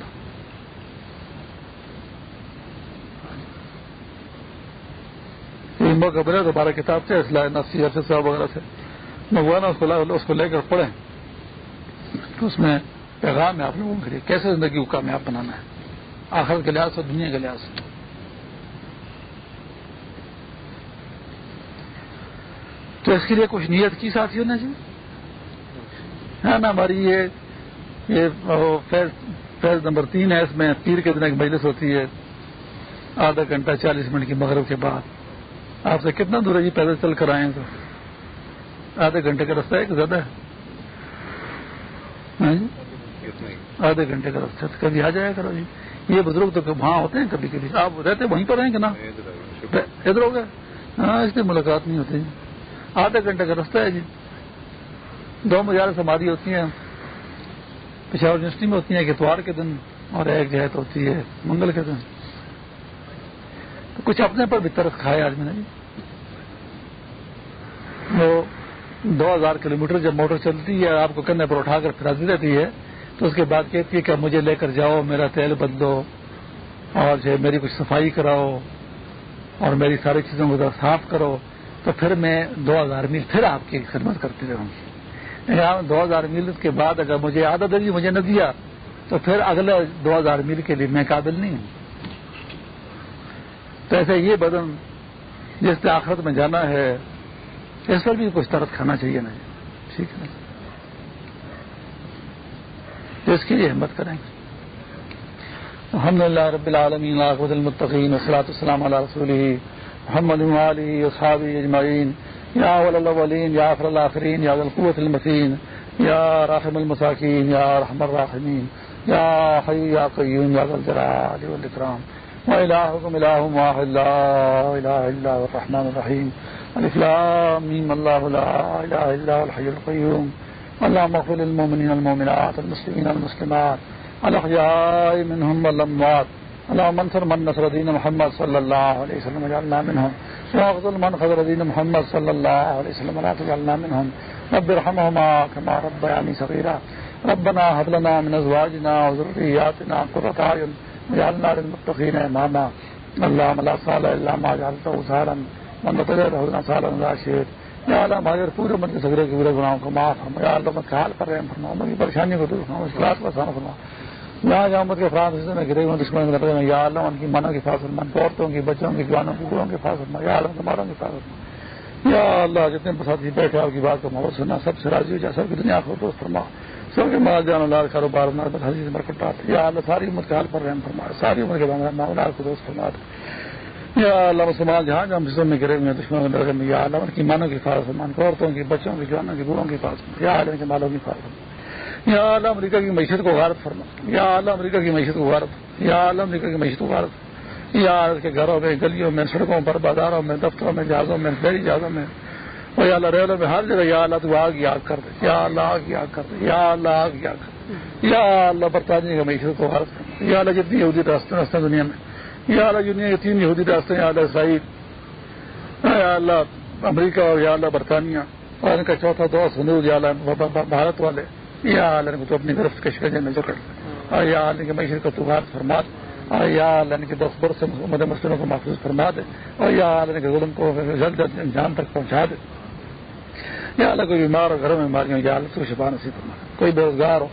A: موقع بنے دوبارہ کتاب سے اسلح نفسی صاحب وغیرہ سے منگوانا اس کو اس کو لے کر پڑھیں۔ تو اس میں پیغام ہے آپ لوگوں کے لیے کیسے زندگی کو کامیاب بنانا ہے؟ آخر کے لحاظ سے دنیا کے لحاظ سے۔ تو اس کے لیے کچھ نیت کی ساتھی نے جی؟ ہاں نا ہماری یہ فیض نمبر تین ہے، اس میں پیر کے دن ایک مجلس ہوتی ہے، آدھا گھنٹہ چالیس منٹ کی مغرب کے بعد۔ آپ سے کتنا دور ہے؟ جی پیدل چل کر آئے تو۔ آدھے گھنٹے کا رستہ ہے کہ زیادہ ہے؟ ہاں جی؟ آدھے گھنٹے کا رستہ کبھی آ جائے کرو جی۔ یہ بزرگ تو وہاں ہوتے ہیں کبھی کبھی؟ آپ رہتے وہیں پر رہیں گے نا ادھر ہو گئے ہاں اس لیے ملاقات نہیں ہوتی۔ آدھے گھنٹے کا رستہ ہے جی۔ دو مزار سمادھی ہوتی ہیں۔ پشاور یونیورسٹی میں ہوتی ہیں اتوار کے دن اور ایک جو ہے تو ہوتی ہے منگل کے دن۔ تو کچھ اپنے پر بھی ترس کھائے آدمی نے۔ وہ دو ہزار کلو میٹر جب موٹر چلتی ہے آپ کو کندھے پر اٹھا کر پھراتی رہتی ہے، تو اس کے بعد کہتی ہے کہ مجھے لے کر جاؤ، میرا تیل بدلو اور جو میری کچھ صفائی کراؤ اور میری ساری چیزوں کو صاف کرو۔ تو پھر میں دو ہزار میل پھر آپ کی خدمت کرتی رہوں گی۔ دو ہزار میل کے بعد اگر مجھے عادت ہے جی، مجھے نہ دیا تو پھر اگلے دو ہزار میل کے لیے میں قابل نہیں ہوں۔ تو ایسے یہ بدن جس سے آخرت میں جانا ہے، اس پر بھی کچھ طرف کھانا چاہیے نا۔ ٹھیک ہے۔ تو اس کے لیے ہمت کریں۔ گے الحمد للہ رب العالمین المطقین وسلاۃ السلام علیہ رسول محمد علی صحابی اجمعین۔ یا الاولین، یا فر الآخرین یا القوت المسین یا رحم المساکین، یا رحم الراحمین، یا حی یا قیوم، یا الجلال والاکرام وإلهكم إله واحد، لا إله إلا هو الرحمن الرحيم الإسلام ميم الله لا إله إلا هو الحي القيوم اللهم اغفر للمؤمنين المؤمنات المسلمين المسلمات الأحياء منهم والأموات. اللهم انصر من نصر دين محمد صلى الله عليه وسلم وجعلنا منهم. واغفر من خذر دين محمد صلى الله عليه وسلم ولا تجعلنا منهم. رب ارحمهما كما ربياني صغيرا. ربنا هب لنا من ازواجنا وذرياتنا قرة اعين. واجعلنا للمتقين اماما. اللهم لا صالح الا ما جعلته سهلا. من تطلع سهلا لا شيء یا اللہ ہمارے پورے من کے سگرے کے برے گناہوں کو معاف فرما. یا اللہ مت حال کر رہے ہیں فرما. ان کی پریشانی کو دور فرما. مشکلات کو آسان فرما. یہاں جہاں مت کے فران میں گرے ہوئے دشمن لڑ رہے ہیں یا اللہ، ان کی منوں کی فاصل من عورتوں کی، بچوں کی، جوانوں کی گڑوں کی فاصل فرما، یا اللہ، تمہاروں کی فاصل فرما۔ یا اللہ، جتنے ساتھی بیٹھے آپ کی بات کو محبت سننا، سب سے راضی ہو جائے سب کی دنیا کو دوست فرما۔ سب کے مال جان اللہ کاروبار حضیز مرکٹ یا اللہ، ساری امت کے حال پر رحم فرما۔ ساری عمر کے بندہ کو دوست فرما یا اللہ، مسلمان جہاں جہاں جسم میں گرے ہوئے دشمنوں کے ڈرے میں، یا اللہ، ان کی مانوں کی فارغ فرمان عورتوں کی، بچوں کی، جوانوں کی، بوڑھوں کی فارغ یا اللہ کے مالوں کی فارغ یا اللہ امریکہ کی معیشت کو غارت فرما یا اللہ امریکہ کی معیشت کو غارت یا اللہ امریکہ کی معیشت کو غارت یا کے گھروں میں گلیوں میں سڑکوں پر بازاروں میں دفتروں میں جہازوں میں بڑی جہازوں میں اور یا اللہ ریلوں میں ہر جگہ یا اللہ تو آگ یاد کر دے یا اللہ آگ یاد کر دے یا اللہ آگ یاد کر دے یا اللہ برطانیہ کی معیشت کو غارت کر یا اللہ جتنی یہودی راستے راستے دنیا میں یا اللہ دنیا کے تین یہودی راستے یا اللہ اسرائیل یا اللہ امریکہ اور یا اللہ برطانیہ اور ان کا چوتھا دوست ہندو یا اللہ بھارت والے یا اللہ کو تو اپنی گرفت کے شکر میں اور یا اللہ کے معیشت کا تغار فرما اور یا اللہ کے دس برس سے مد مسلموں کو محفوظ فرما دے۔ اور یا اللہ کے ظلم کو جلد جان تک پہنچا دے۔ یا اللہ کوئی بیمار ہو، گھروں میں بیماریاں یا اللہ کو شفا نصیب فرما کوئی بے روزگار ہو،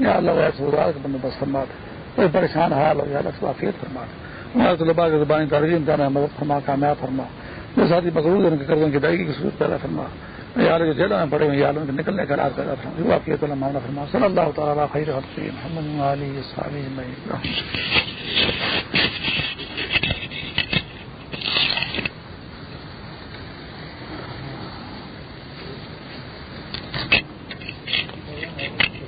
A: یا اللہ ایسے روزگار کا بندوبست فرما دے۔ کوئی پریشان حال ہو، یا اللہ کو عافیت فرما دے۔ ہمارے طلبا کے زبانی تعلیم دینا مدد فرما، کامیاب فرما۔ جو ساتھی مقروض ان کے قرضوں کی دائیگی کی صورت پیدا فرما۔ یار کے جیلوں میں پڑے ہوئے یاروں کے نکلنے کا راز پیدا تھا جو آپ کی فرما صلی اللہ تعالیٰ خیر حفظ محمد علی صحابی